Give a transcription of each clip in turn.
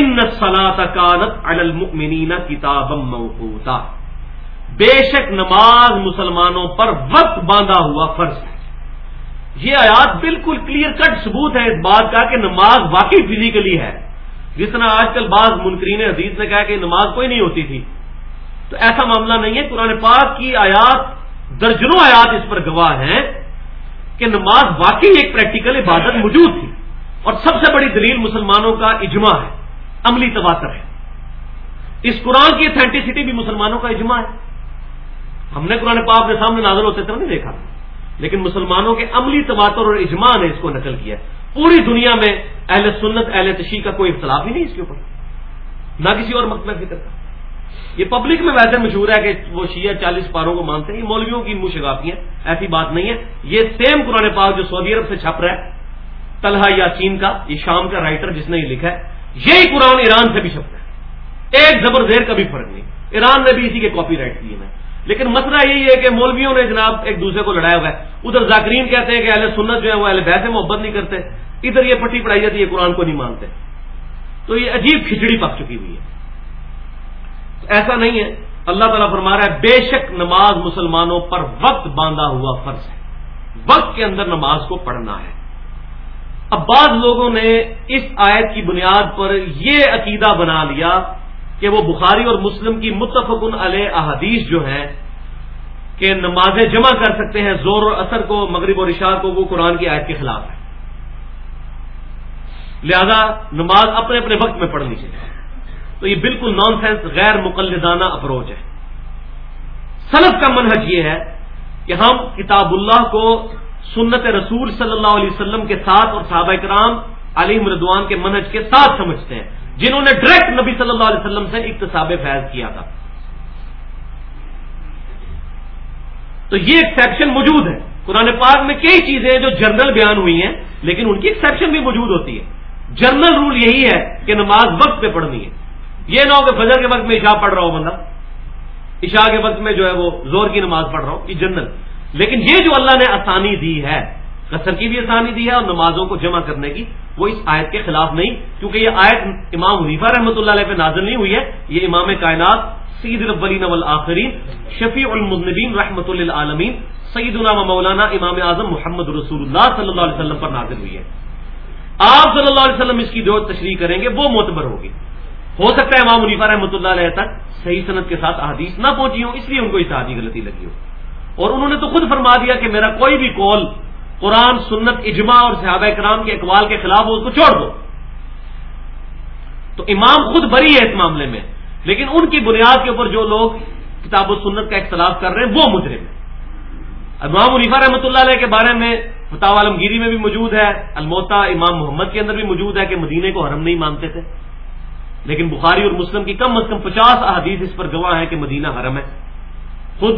ان سلاط کانت المؤمنین کتاب موقوتا۔ بے شک نماز مسلمانوں پر وقت باندھا ہوا فرض ہے۔ یہ آیات بالکل کلیئر کٹ ثبوت ہے اس بات کا کہ نماز واقعی فزیکلی ہے۔ جس طرح آج کل بعض منکرین حدیث نے کہا کہ نماز کوئی نہیں ہوتی تھی۔ تو ایسا معاملہ نہیں ہے۔ قرآن پاک کی آیات درجنوں آیات اس پر گواہ ہیں کہ نماز واقعی ایک پریکٹیکل عبادت موجود تھی۔ اور سب سے بڑی دلیل مسلمانوں کا اجماع ہے۔ عملی تواتر ہے اس قرآن کی اتھینٹسٹی بھی مسلمانوں کا اجماع ہے۔ ہم نے قرآن پاک کے سامنے نازل ہوتے تھے نہیں دیکھا۔ لیکن مسلمانوں کے عملی تواتر اور اجماع نے اس کو نقل کیا پوری دنیا میں اہل سنت، اہل تشیح کا کوئی اختلاف ہی نہیں اس کے اوپر۔ نہ کسی اور مقبل فکر کا یہ پبلک میں ویسے مشہور ہے کہ وہ شیعہ چالیس پاروں کو مانتے ہیں۔ یہ مولویوں کی منہ شگافی ہیں۔ ایسی بات نہیں ہے۔ یہ سیم قرآن پاک جو سعودی عرب سے چھپ رہا ہے، طلحہ یا چین کا، یہ شام کا رائٹر جس نے یہ لکھا ہے۔ یہی قرآن ایران سے بھی چھپ رہا ہے۔ ایک زبر زیر کا بھی فرق نہیں۔ ایران نے بھی اسی کے کاپی رائٹ کیے ہیں۔ لیکن مسئلہ یہی ہے کہ مولویوں نے جناب ایک دوسرے کو لڑایا ہوا ہے۔ ادھر ذاکرین کہتے ہیں کہ اہل سنت جو ہے وہ اہل بیت محبت نہیں کرتے۔ ادھر یہ پٹی پڑھائی جاتی ہے قرآن کو نہیں مانتے۔ تو یہ عجیب کھچڑی پک چکی ہوئی ہے۔ ایسا نہیں ہے۔ اللہ تعالیٰ فرما رہا ہے، بے شک نماز مسلمانوں پر وقت باندھا ہوا فرض ہے۔ وقت کے اندر نماز کو پڑھنا ہے۔ اب بعض لوگوں نے اس آیت کی بنیاد پر یہ عقیدہ بنا لیا کہ وہ بخاری اور مسلم کی متفقن علیہ احادیث جو ہیں کہ نمازیں جمع کر سکتے ہیں، زور اور اثر کو، مغرب اور اشار کو، وہ قرآن کی آیت کے خلاف ہے لہذا نماز اپنے اپنے وقت میں پڑھنی چاہیے۔ تو یہ بالکل نان سینس غیر مقلدانہ اپروچ ہے۔ سلف کا منحج یہ ہے کہ ہم کتاب اللہ کو سنت رسول صلی اللہ علیہ وسلم کے ساتھ اور صحابہ کرام علی مردوان کے منہج کے ساتھ سمجھتے ہیں، جنہوں نے ڈائریکٹ نبی صلی اللہ علیہ وسلم سے اقتصاب فیض کیا تھا۔ تو یہ ایکسیپشن موجود ہے۔ قرآن پاک میں کئی چیزیں جو جرنل بیان ہوئی ہیں، لیکن ان کی ایکسیپشن بھی موجود ہوتی ہے۔ جرنل رول یہی ہے کہ نماز وقت پہ پڑھنی ہے۔ یہ نہ ہو کہ فجر کے وقت میں عشاء پڑھ رہا ہو بندہ۔ عشاء کے وقت میں جو ہے وہ زور کی نماز پڑھ رہا ہوں۔ یہ جنرل لیکن یہ جو اللہ نے آسانی دی ہے، قصر کی بھی آسانی دی ہے اور نمازوں کو جمع کرنے کی، وہ اس آیت کے خلاف نہیں، کیونکہ یہ آیت امام حنیفہ رحمۃ اللہ علیہ پہ نازل نہیں ہوئی ہے، یہ امام کائنات سعید البلین والآخرین، شفیع المذنبین رحمۃ اللہ سعید الام مولانا امام اعظم محمد رسول اللہ صلی اللہ علیہ وسلم پر نازل ہوئی ہے۔ آپ صلی اللہ علیہ وسلم اس کی جو تشریح کریں گے، وہ معتبر ہوگی۔ ہو سکتا ہے امام منیفا رحمۃ اللہ علیہ تک صحیح صنعت کے ساتھ احادیث نہ پہنچی ہوں، اس لیے ان کو اس حادی غلطی لگی ہو۔ اور انہوں نے تو خود فرما دیا کہ میرا کوئی بھی کال قرآن، سنت، اجماع اور صحابہ کرام کے اقوال کے خلاف ہو، اس کو چھوڑ دو۔ تو امام خود بری ہے اس معاملے میں، لیکن ان کی بنیاد کے اوپر جو لوگ کتاب و سنت کا اختلاف کر رہے ہیں، وہ مجرم ہیں۔ امام منیفا رحمۃ اللہ علیہ کے بارے میں فتح عالمگیری میں بھی موجود ہے الموتا امام محمد کے اندر بھی موجود ہے کہ مدینے کو حرم نہیں مانتے تھے۔ لیکن بخاری اور مسلم کی کم از کم پچاس احادیث اس پر گواہ ہے کہ مدینہ حرم ہے۔ خود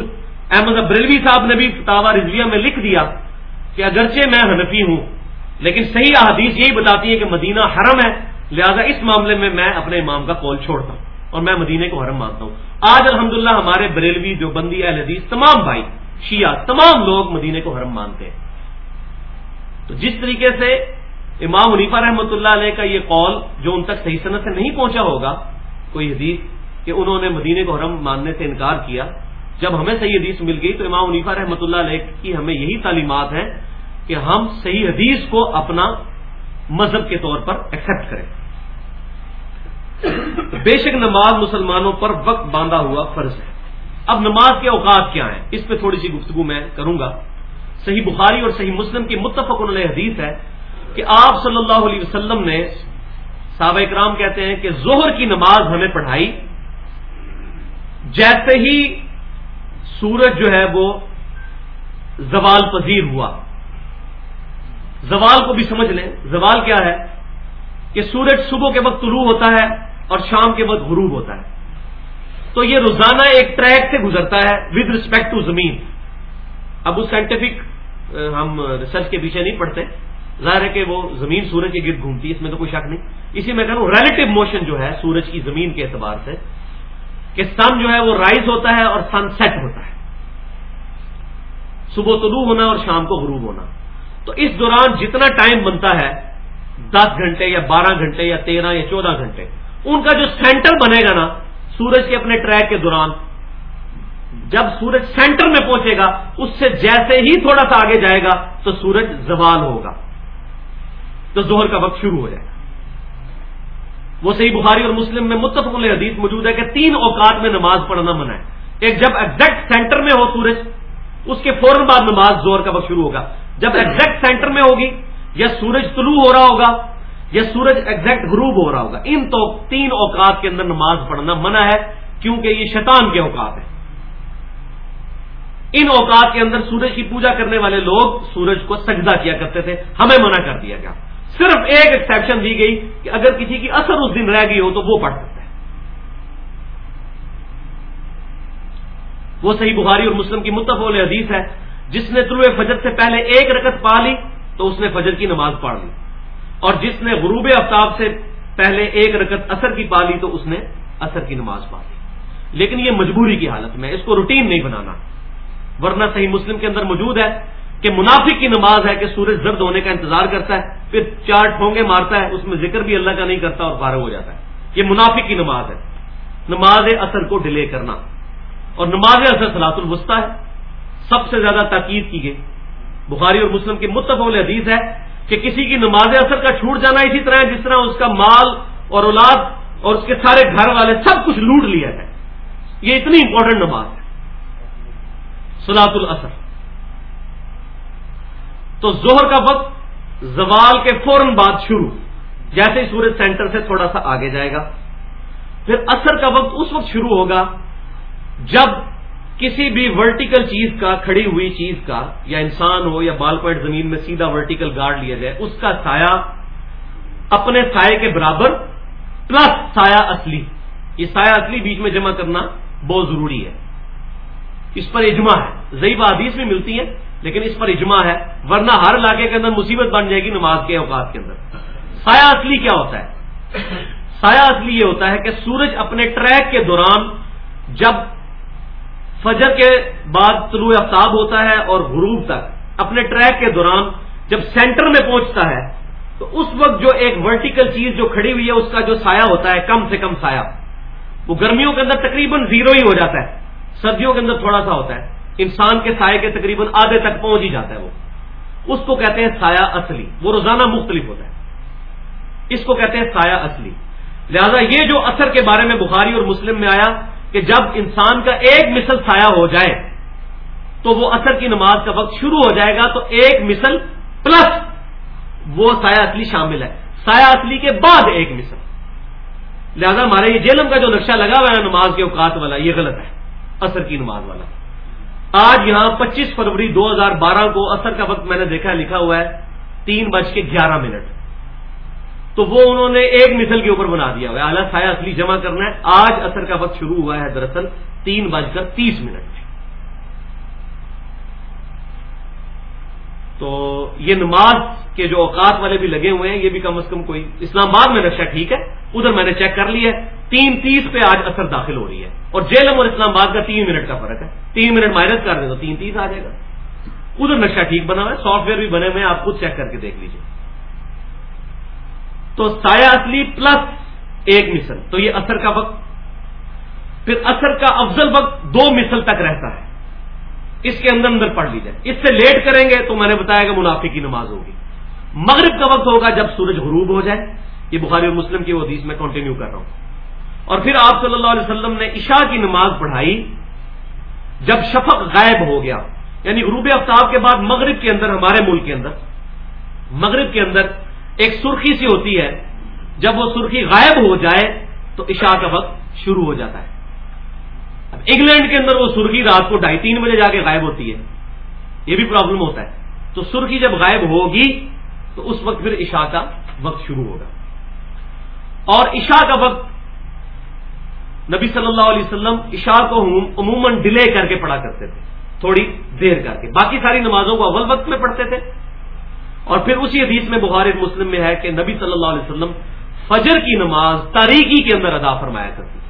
احمد مطلب ابریلوی صاحب نے بھی فتح رضویہ میں لکھ دیا کہ اگرچہ میں حنفی ہوں، لیکن صحیح احادیث یہی بتاتی ہے کہ مدینہ حرم ہے، لہذا اس معاملے میں میں اپنے امام کا کال چھوڑتا ہوں اور میں مدینے کو حرم مانتا ہوں۔ آج الحمدللہ ہمارے بریلوی جو بندی اہل حدیث تمام بھائی، شیعہ، تمام لوگ مدینے کو حرم مانتے ہیں۔ تو جس طریقے سے امام حنیفہ رحمۃ اللہ علیہ کا یہ قول جو ان تک صحیح صنعت سے نہیں پہنچا ہوگا، کوئی حدیث کہ انہوں نے مدینے کو حرم ماننے سے انکار کیا جب ہمیں صحیح حدیث مل گئی تو امام حنیفہ رحمۃ اللہ علیہ کی ہمیں یہی تعلیمات ہیں کہ ہم صحیح حدیث کو اپنا مذہب کے طور پر ایکسپٹ کریں۔ بے شک نماز مسلمانوں پر وقت باندھا ہوا فرض ہے۔ اب نماز کے اوقات کیا ہیں؟ اس پہ تھوڑی سی گفتگو میں کروں گا۔ صحیح بخاری اور صحیح مسلم کی متفق علیہ حدیث ہے کہ آپ صلی اللہ علیہ وسلم نے صحابہ اکرام کہتے ہیں کہ زہر کی نماز ہمیں پڑھائی، جیسے ہی سورج جو ہے وہ زوال پذیر ہوا۔ زوال کو بھی سمجھ لیں۔ زوال کیا ہے؟ کہ سورج صبح کے وقت طلوع ہوتا ہے اور شام کے وقت غروب ہوتا ہے۔ تو یہ روزانہ ایک ٹریک سے گزرتا ہے ود رسپیکٹ ٹو زمین۔ اب اس سائنٹیفک ہم ریسرچ کے پیچھے نہیں پڑھتے۔ ظاہر ہے کہ وہ زمین سورج کے گرد گھومتی ہے، اس میں تو کوئی شک نہیں۔ اسی میں کہہ رہا ہوں ریلیٹو موشن جو ہے سورج کی زمین کے اعتبار سے کہ سن جو ہے وہ رائز ہوتا ہے اور سن سیٹ ہوتا ہے۔ صبح طلوع ہونا اور شام کو غروب ہونا۔ تو اس دوران جتنا ٹائم بنتا ہے، دس گھنٹے یا بارہ گھنٹے یا تیرہ یا چودہ گھنٹے، ان کا جو سینٹر بنے گا نا، سورج کے اپنے ٹریک کے دوران، جب سورج سینٹر میں پہنچے گا، اس سے جیسے ہی تھوڑا سا آگے جائے گا، تو سورج زوال ہوگا۔ تو زہر کا وقت شروع ہو جائے گا۔ وہ صحیح بخاری اور مسلم میں متفق حدیث موجود ہے کہ تین اوقات میں نماز پڑھنا منع ہے۔ ایک جب ایگزیکٹ سینٹر میں ہو سورج، اس کے فوراً بعد نماز زور کا وقت شروع ہوگا۔ جب ایگزیکٹ سینٹر میں ہوگی، یا سورج طلوع ہو رہا ہوگا، یا سورج ایگزیکٹ غروب ہو رہا ہوگا۔ ان تو تین اوقات کے اندر نماز پڑھنا منع ہے، کیونکہ یہ شیطان کے اوقات ہیں۔ ان اوقات کے اندر سورج کی پوجا کرنے والے لوگ سورج کو سجدہ کیا کرتے تھے، ہمیں منع کر دیا گیا۔ صرف ایک ایکسپشن دی گئی کہ اگر کسی کی اثر اس دن رہ گئی ہو تو وہ پڑھ سکتا ہے۔ وہ صحیح بخاری اور مسلم کی متفق حدیث ہے، جس نے طلوع فجر سے پہلے ایک رکت پا لی تو اس نے فجر کی نماز پڑھ لی۔ اور جس نے غروب آفتاب سے پہلے ایک رکت اثر کی پا لی تو اس نے اثر کی نماز پا لی۔ لیکن یہ مجبوری کی حالت میں، اس کو روٹین نہیں بنانا۔ ورنہ صحیح مسلم کے اندر موجود ہے کہ منافق کی نماز ہے کہ سورج زرد ہونے کا انتظار کرتا ہے، پھر چار ٹھونگے مارتا ہے، اس میں ذکر بھی اللہ کا نہیں کرتا اور فارغ ہو جاتا ہے۔ یہ منافق کی نماز ہے۔ نماز اثر کو ڈیلے کرنا۔ اور نماز اثر سلاط الوسطی ہے۔ سب سے زیادہ تاکید کی گئی۔ بخاری اور مسلم کی متفق حدیث ہے کہ کسی کی نماز اثر کا چھوٹ جانا اسی طرح ہے جس طرح اس کا مال اور اولاد اور اس کے سارے گھر والے سب کچھ لوٹ لیا ہے۔ یہ اتنی امپورٹنٹ نماز ہے۔ سلاط الاثر۔ تو زہر کا وقت زوال کے فوراً بعد شروع، جیسے ہی سورج سینٹر سے تھوڑا سا آگے جائے گا۔ پھر اثر کا وقت اس وقت شروع ہوگا جب کسی بھی ورٹیکل چیز کا، کھڑی ہوئی چیز کا، یا انسان ہو یا بال پوائنٹ زمین میں سیدھا ورٹیکل گارڈ لیا جائے، اس کا سایہ اپنے سائے کے برابر پلس سایہ اصلی۔ یہ سایہ اصلی بیچ میں جمع کرنا بہت ضروری ہے۔ اس پر اجماع ہے۔ ضعیف حدیث بھی ملتی ہے لیکن اس پر اجماع ہے، ورنہ ہر علاقے کے اندر مصیبت بن جائے گی نماز کے اوقات کے اندر۔ سایہ اصلی کیا ہوتا ہے؟ سایہ اصلی یہ ہوتا ہے کہ سورج اپنے ٹریک کے دوران جب فجر کے بعد طلوع آفتاب ہوتا ہے اور غروب تک، اپنے ٹریک کے دوران جب سینٹر میں پہنچتا ہے، تو اس وقت جو ایک ورٹیکل چیز جو کھڑی ہوئی ہے، اس کا جو سایہ ہوتا ہے، کم سے کم سایہ۔ وہ گرمیوں کے اندر تقریباً زیرو ہی ہو جاتا ہے، سردیوں کے اندر تھوڑا سا ہوتا ہے۔ انسان کے سائے کے تقریباً آدھے تک پہنچ ہی جاتا ہے وہ۔ اس کو کہتے ہیں سایہ اصلی۔ وہ روزانہ مختلف ہوتا ہے۔ اس کو کہتے ہیں سایہ اصلی۔ لہذا یہ جو اثر کے بارے میں بخاری اور مسلم میں آیا کہ جب انسان کا ایک مثل سایہ ہو جائے، تو وہ اثر کی نماز کا وقت شروع ہو جائے گا، تو ایک مثل پلس وہ سایہ اصلی شامل ہے۔ سایہ اصلی کے بعد ایک مثل۔ لہذا ہمارے یہ جیلم کا جو نقشہ لگا ہوا ہے نماز کے اوقات والا، یہ غلط ہے۔ اثر کی نماز والا۔ آج یہاں پچیس فروری دو ہزار بارہ کو اثر کا وقت میں نے دیکھا لکھا ہوا ہے، تین بج کے گیارہ منٹ۔ تو وہ انہوں نے ایک مثل کے اوپر بنا دیا ہوا ہے۔ اعلیٰ سایہ اصلی جمع کرنا ہے۔ آج اثر کا وقت شروع ہوا ہے دراصل تین بج کر تیس منٹ۔ تو یہ نماز کے جو اوقات والے بھی لگے ہوئے ہیں، یہ بھی کم از کم کوئی اسلام آباد میں نقشہ ٹھیک ہے، ادھر میں نے چیک کر لی ہے۔ تین تیس پہ آج اثر داخل ہو رہی ہے اور جیلم اور اسلام آباد کا تین منٹ کا فرق ہے۔ تین منٹ مائنس کر دیں تو تین تیس آ جائے گا۔ ادھر نقشہ ٹھیک بنا ہوا ہے سافٹ ویئر بھی بنے ہوئے ہیں، آپ خود چیک کر کے دیکھ لیجیے تو سایہ اصلی پلس ایک مثل، تو یہ اثر کا وقت۔ پھر اثر کا افضل وقت دو مثل تک رہتا ہے۔ اس کے اندر اندر پڑھ لی جائے اس سے لیٹ کریں گے تو میں نے بتایا کہ منافع کی نماز ہوگی۔ مغرب کا وقت ہوگا جب سورج غروب ہو جائے۔ یہ بخاری اور مسلم کی وہ حدیث میں کنٹینیو کر رہا ہوں۔ اور پھر آپ صلی اللہ علیہ وسلم نے عشاء کی نماز پڑھائی، جب شفق غائب ہو گیا یعنی غروب آفتاب کے بعد مغرب کے اندر، ہمارے ملک کے اندر، مغرب کے اندر ایک سرخی سی ہوتی ہے، جب وہ سرخی غائب ہو جائے تو عشاء کا وقت شروع ہو جاتا ہے۔ اب انگلینڈ کے اندر وہ سرخی رات کو ڈھائی تین بجے جا کے غائب ہوتی ہے، یہ بھی پرابلم ہوتا ہے۔ تو سرخی جب غائب ہوگی، تو اس وقت پھر عشاء کا وقت شروع ہوگا۔ اور عشاء کا وقت نبی صلی اللہ علیہ وسلم عشاء کو عموماً ڈیلے کر کے پڑھا کرتے تھے، تھوڑی دیر کر کے۔ باقی ساری نمازوں کو اول وقت میں پڑھتے تھے۔ اور پھر اسی حدیث میں بخار مسلم میں ہے کہ نبی صلی اللہ علیہ وسلم فجر کی نماز تاریخی کے اندر ادا فرمایا کرتی تھی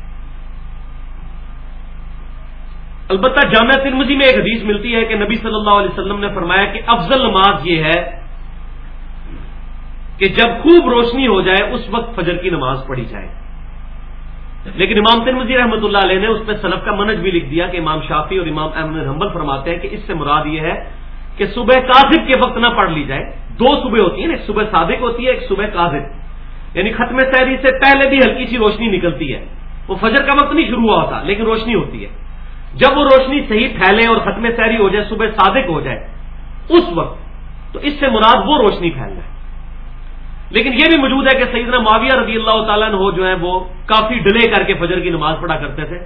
البتہ جامعہ ترمزی میں ایک حدیث ملتی ہے کہ نبی صلی اللہ علیہ وسلم نے فرمایا کہ افضل نماز یہ ہے کہ جب خوب روشنی ہو جائے، اس وقت فجر کی نماز پڑھی جائے۔ لیکن امام ترمزی رحمۃ اللہ علیہ نے اس پہ صنف کا منج بھی لکھ دیا کہ امام شافی اور امام احمد حنبل فرماتے ہیں کہ اس سے مراد یہ ہے کہ صبح کاذب کے وقت نہ پڑھ لی جائے۔ دو صبح ہوتی ہیں، ایک صبح صادق ہوتی ہے، ایک صبح کاذب یعنی ختم سحری سے پہلے بھی ہلکی سی روشنی نکلتی ہے۔ وہ فجر کا وقت نہیں شروع ہوا ہوتا، لیکن روشنی ہوتی ہے۔ جب وہ روشنی صحیح پھیلے اور ختم سحری ہو جائے، صبح صادق ہو جائے، اس وقت تو اس سے مراد وہ روشنی پھیل جائے لیکن یہ بھی موجود ہے کہ سیدنا معاویہ رضی اللہ تعالیٰ نے جو ہے وہ کافی ڈیلے کر کے فجر کی نماز پڑھا کرتے تھے۔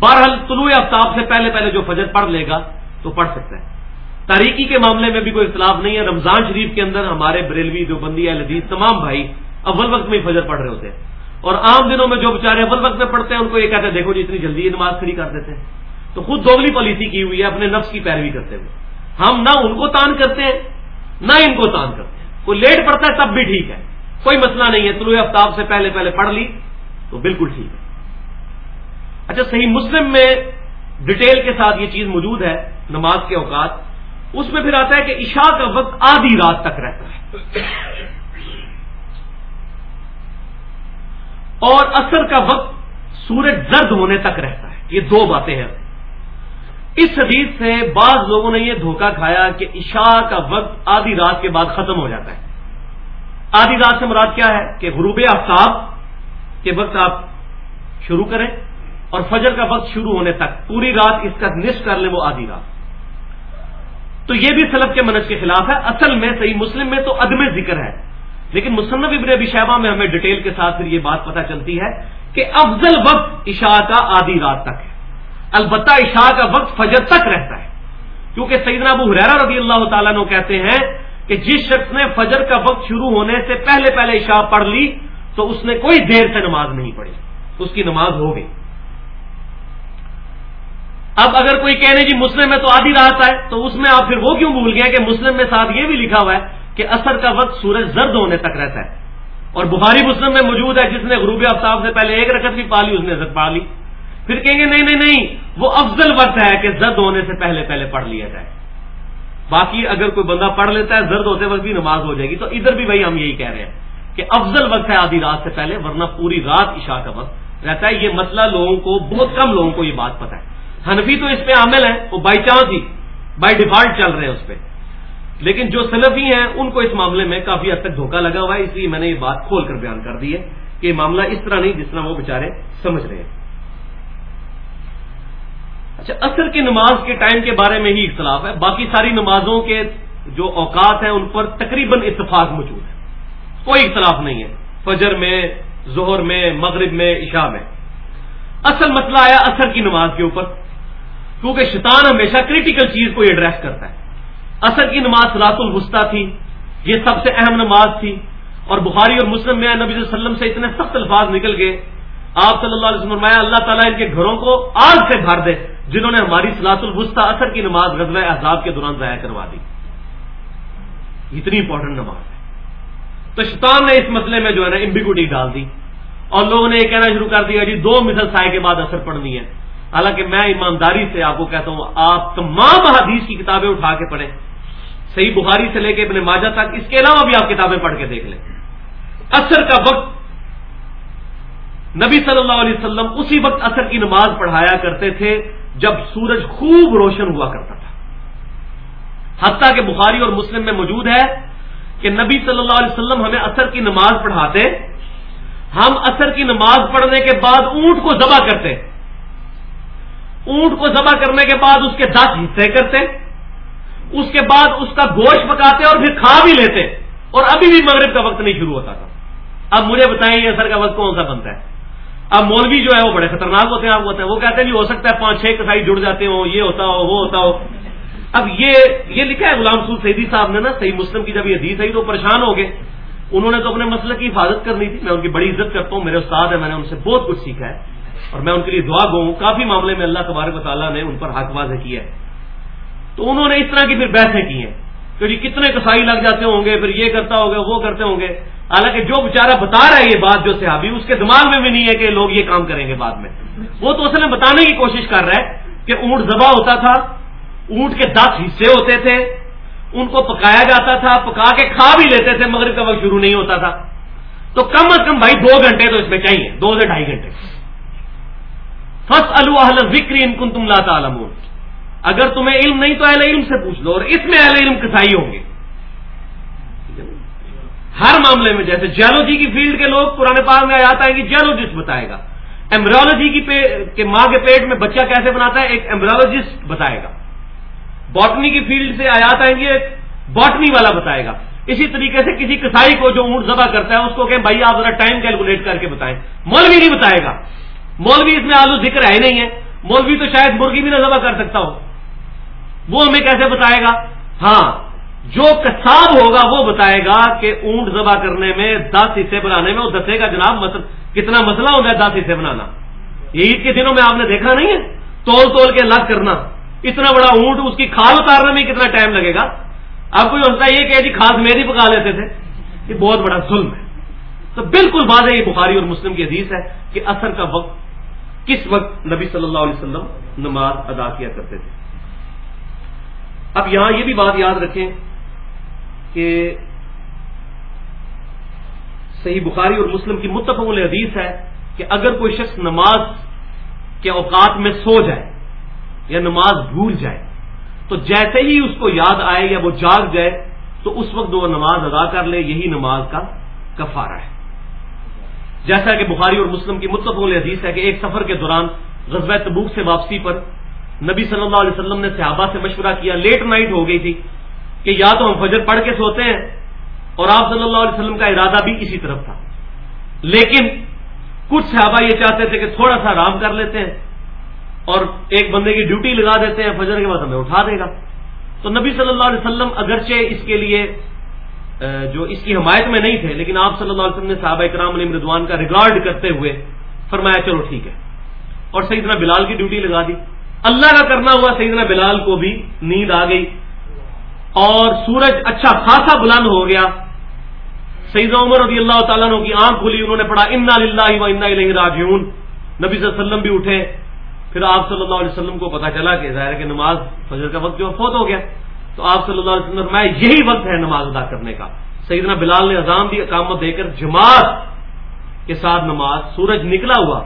بہرحال طلوع آفتاب سے پہلے پہلے جو فجر پڑھ لے گا تو پڑھ سکتا ہے۔ تاریخی کے معاملے میں بھی کوئی اختلاف نہیں ہے۔ رمضان شریف کے اندر ہمارے بریلوی جو بندی لدیز تمام بھائی اول وقت میں فجر پڑھ رہے ہوتے ہیں۔ اور عام دنوں میں جو بےچارے اول وقت میں پڑھتے ہیں ان کو یہ کہتے ہیں، دیکھو جی اتنی جلدی یہ نماز کھڑی کر دیتے ہیں۔ تو خود دوگلی پالیسی کی ہوئی ہے، اپنے نفس کی پیروی کرتے ہوئے۔ ہم نہ ان کو تان کرتے ہیں، نہ ان کو تان کرتے ہیں۔ کوئی لیٹ پڑتا ہے تب بھی ٹھیک ہے۔ کوئی مسئلہ نہیں ہے، طلوع آفتاب سے پہلے پہلے پڑھ لی، تو بالکل ٹھیک ہے۔ اچھا صحیح مسلم میں ڈیٹیل کے ساتھ یہ چیز موجود ہے، نماز کے اوقات۔ اس میں پھر آتا ہے کہ عشاء کا وقت آدھی رات تک رہتا ہے۔ اور اثر کا وقت سورج زرد ہونے تک رہتا ہے۔ یہ دو باتیں ہیں۔ اس حدیث سے بعض لوگوں نے یہ دھوکہ کھایا کہ عشاء کا وقت آدھی رات کے بعد ختم ہو جاتا ہے۔ آدھی رات سے مراد کیا ہے کہ غروب آفتاب کے وقت آپ شروع کریں اور فجر کا وقت شروع ہونے تک پوری رات اس کا نصف کر لیں وہ آدھی رات۔ تو یہ بھی سلب کے منج کے خلاف ہے۔ اصل میں صحیح مسلم میں تو عدم ذکر ہے۔ لیکن مصنف ابن ابی شہبہ میں ہمیں ڈیٹیل کے ساتھ پھر یہ بات پتہ چلتی ہے کہ افضل وقت عشاء کا آدھی رات تک ہے۔ البتہ عشاء کا وقت فجر تک رہتا ہے۔ کیونکہ سیدنا ابو حریرہ رضی اللہ تعالیٰ نے کہتے ہیں کہ جس شخص نے فجر کا وقت شروع ہونے سے پہلے پہلے عشاء پڑھ لی تو اس نے کوئی دیر سے نماز نہیں پڑھی۔ اس کی نماز ہو گئی۔ اب اگر کوئی کہنے جی مسلم میں تو آدھی رات ہے تو اس میں آپ پھر وہ کیوں بھول گئے کہ مسلم میں ساتھ یہ بھی لکھا ہوا ہے کہ اثر کا وقت سورج زرد ہونے تک رہتا ہے۔ اور بخاری مسلم میں موجود ہے جس نے غروب آفتاب سے پہلے ایک رکعت بھی پا لی، اس نے زد پا لی۔ پھر کہیں گے نہیں نہیں نہیں، وہ افضل وقت ہے کہ زرد ہونے سے پہلے پہلے پڑھ لیا جائے۔ باقی اگر کوئی بندہ پڑھ لیتا ہے، زرد ہوتے وقت بھی نماز ہو جائے گی۔ تو ادھر بھی بھائی ہم یہی کہہ رہے ہیں کہ افضل وقت ہے آدھی رات سے پہلے، ورنہ پوری رات عشاء کا وقت رہتا ہے۔ یہ مسئلہ لوگوں کو، بہت کم لوگوں کو یہ بات پتا ہے۔ حنفی تو اس پہ عامل ہے وہ بائی چانس ہی بائی ڈیفالٹ چل رہے ہیں اس پہ۔ لیکن جو سلفی ہیں، ان کو اس معاملے میں کافی حد تک دھوکہ لگا ہوا ہے۔ اس لیے میں نے یہ بات کھول کر بیان کر دی ہے کہ یہ معاملہ اس طرح نہیں جس طرح وہ بےچارے سمجھ رہے ہیں۔ اچھا اثر کی نماز کے ٹائم کے بارے میں ہی اختلاف ہے۔ باقی ساری نمازوں کے جو اوقات ہیں، ان پر تقریباً اتفاق موجود ہے۔ کوئی اختلاف نہیں ہے۔ فجر میں زہر میں، مغرب میں، عشاء میں۔ اصل مسئلہ آیا اثر کی نماز کے اوپر۔ کیونکہ شیطان ہمیشہ کریٹیکل چیز کو ایڈریس کرتا ہے۔ اثر کی نماز رات الوسطی تھی۔ یہ سب سے اہم نماز تھی۔ اور بخاری اور مسلم میں نبی صلی اللہ علیہ وسلم سے اتنے سخت الفاظ نکل گئے۔ آپ صلی اللہ علیہ وسلم اللہ تعالیٰ ان کے گھروں کو آگ سے بھر دے، جنہوں نے ہماری سلاط الوسطی اثر کی نماز غزل احزاب کے دوران ضائع کروا دی۔ اتنی امپورٹنٹ نماز ہے۔ تو شیطان نے اس مسئلے میں جو ہے نا امبیگوٹی ڈال دی اور لوگوں نے یہ کہنا شروع کر دیا جی دو مثل سائے کے بعد اثر پڑنی ہے۔ حالانکہ میں ایمانداری سے آپ کو کہتا ہوں، آپ تمام حدیث کی کتابیں اٹھا کے پڑھیں۔ صحیح بخاری سے لے کے ابن ماجہ تک، اس کے علاوہ بھی آپ کتابیں پڑھ کے دیکھ لیں۔ اثر کا وقت نبی صلی اللہ علیہ وسلم اسی وقت اثر کی نماز پڑھایا کرتے تھے جب سورج خوب روشن ہوا کرتا تھا۔ حتیٰ کہ بخاری اور مسلم میں موجود ہے کہ نبی صلی اللہ علیہ وسلم ہمیں اثر کی نماز پڑھاتے، ہم اثر کی نماز پڑھنے کے بعد اونٹ کو ذبح کرتے۔ اونٹ کو ذبح کرنے کے بعد اس کے دس حصے کرتے، اس کے بعد اس کا گوشت پکاتے اور پھر کھا بھی لیتے۔ اور ابھی بھی مغرب کا وقت نہیں شروع ہوتا تھا۔ اب مجھے بتائیں یہ اثر کا وقت کون سا بنتا ہے؟ اب مولوی جو ہے وہ بڑے خطرناک ہوتے ہیں آپ ہوتے ہیں، وہ کہتے ہیں جی ہو سکتا ہے پانچ چھ کسائی جڑ جاتے ہوں، یہ ہوتا ہو، وہ ہوتا ہو۔ اب یہ یہ لکھا ہے غلام سور سیدی صاحب نے نا، صحیح مسلم کی جب یہ حدیث آئی تو پریشان ہو گئے۔ انہوں نے تو اپنے مسئلے کی حفاظت کرنی تھی۔ میں ان کی بڑی عزت کرتا ہوں، میرے استاد ہے میں نے ان سے بہت کچھ سیکھا ہے۔ اور میں ان کے لیے دعا گو ہوں کافی معاملے میں اللہ تبارک و تعالیٰ نے ان پر حق واضح کیا ہے۔ تو انہوں نے اس طرح کی پھر بحثیں کی ہیں کہ جی کتنے کسائی لگ جاتے ہوں گے، پھر یہ کرتا ہوگا، وہ کرتے ہوں گے۔ حالانکہ جو بیچارہ بتا رہا ہے یہ بات جو صحابی، اس کے دماغ میں بھی نہیں ہے کہ لوگ یہ کام کریں گے بعد میں۔ وہ تو اصل میں بتانے کی کوشش کر رہا ہے کہ اونٹ ذبح ہوتا تھا، اونٹ کے دس حصے ہوتے تھے، ان کو پکایا جاتا تھا، پکا کے کھا بھی لیتے تھے مگر کا وقت شروع نہیں ہوتا تھا۔ تو کم از کم بھائی دو گھنٹے تو اس میں چاہیے، دو سے ڈھائی گھنٹے۔ فس الحل وکری ان کن تم لاتا اگر تمہیں علم نہیں تو اہل علم سے پوچھ لو، اور اس میں اہل علم کسائی ہوں گے۔ ہر معاملے میں جیسے جیولوجی کی فیلڈ کے لوگ پرانے پاس میں آتا ہے کہ جیولوجسٹ بتائے گا۔ ایمبرولوجی کی ماں کے پیٹ میں بچہ کیسے بناتا ہے، ایک ایمبرولوجسٹ بتائے گا۔ باٹنی کی فیلڈ سے آیات آئیں گے ایک باٹنی والا بتائے گا۔ اسی طریقے سے کسی کسائی کو جو اونٹ ذبح کرتا ہے، اس کو کہ بھائی، آپ ذرا ٹائم کیلکولیٹ کر کے بتائیں۔ مولوی نہیں بتائے گا۔ مولوی اس میں آلو ذکر ہے نہیں ہے۔ مولوی تو شاید مرغی بھی نہ ذبح کر سکتا ہو۔ وہ ہمیں کیسے بتائے گا؟ ہاں جو کساب ہوگا وہ بتائے گا کہ اونٹ ذبح کرنے میں دس حصے بنانے میں وہ دسے گا جناب کتنا مسئلہ ہوگا دس حصے بنانا۔ یہ عید کے دنوں میں آپ نے دیکھا نہیں ہے؟ تول تول کے الگ کرنا۔ اتنا بڑا اونٹ اس کی کھال اتارنے میں کتنا ٹائم لگے گا؟ اب کوئی ہوتا یہ کہ جی خاص میری پکا لیتے تھے۔ یہ بہت بڑا ظلم ہے۔ تو بالکل بات ہے، یہ بخاری اور مسلم کی حدیث ہے کہ اثر کا وقت کس وقت نبی صلی اللہ علیہ وسلم نماز ادا کیا کرتے تھے۔ اب یہاں یہ بھی بات یاد رکھیں کہ صحیح بخاری اور مسلم کی متفق حدیث ہے کہ اگر کوئی شخص نماز کے اوقات میں سو جائے یا نماز بھول جائے، تو جیسے ہی اس کو یاد آئے یا وہ جاگ جائے، تو اس وقت وہ نماز ادا کر لے، یہی نماز کا کفارہ ہے۔ جیسا کہ بخاری اور مسلم کی متفق حدیث ہے کہ ایک سفر کے دوران غزوہ تبوک سے واپسی پر نبی صلی اللہ علیہ وسلم نے صحابہ سے مشورہ کیا، لیٹ نائٹ ہو گئی تھی۔ کہ یا تو ہم فجر پڑھ کے سوتے ہیں اور آپ صلی اللہ علیہ وسلم کا ارادہ بھی اسی طرف تھا۔ لیکن کچھ صحابہ یہ چاہتے تھے کہ تھوڑا سا آرام کر لیتے ہیں اور ایک بندے کی ڈیوٹی لگا دیتے ہیں، فجر کے بعد ہمیں اٹھا دے گا۔ تو نبی صلی اللہ علیہ وسلم اگرچہ اس کے لیے جو اس کی حمایت میں نہیں تھے، لیکن آپ صلی اللہ علیہ وسلم نے صحابہ اکرام علیہ مردوان کا ریکارڈ کرتے ہوئے فرمایا، چلو ٹھیک ہے۔ اور سیدنا بلال کی ڈیوٹی لگا دی۔ اللہ کا کرنا ہوا، سیدنا بلال کو بھی نیند آ گئی۔ اور سورج اچھا خاصا بلند ہو گیا۔ سیدنا عمر رضی اللہ تعالیٰ کی آنکھ کھلی، انہوں نے پڑھا، انا و انا راجعون۔ نبی صلی اللہ علیہ وسلم بھی اٹھے۔ پھر آپ صلی اللہ علیہ وسلم کو پتا چلا کہ ظاہر کہ نماز فجر کا وقت جو فوت ہو گیا۔ تو آپ صلی اللہ علیہ وسلم میں یہی وقت ہے نماز ادا کرنے کا۔ سیدنا بلال نے اذان دی، اقامت دے کر جماعت کے ساتھ نماز، سورج نکلا ہوا۔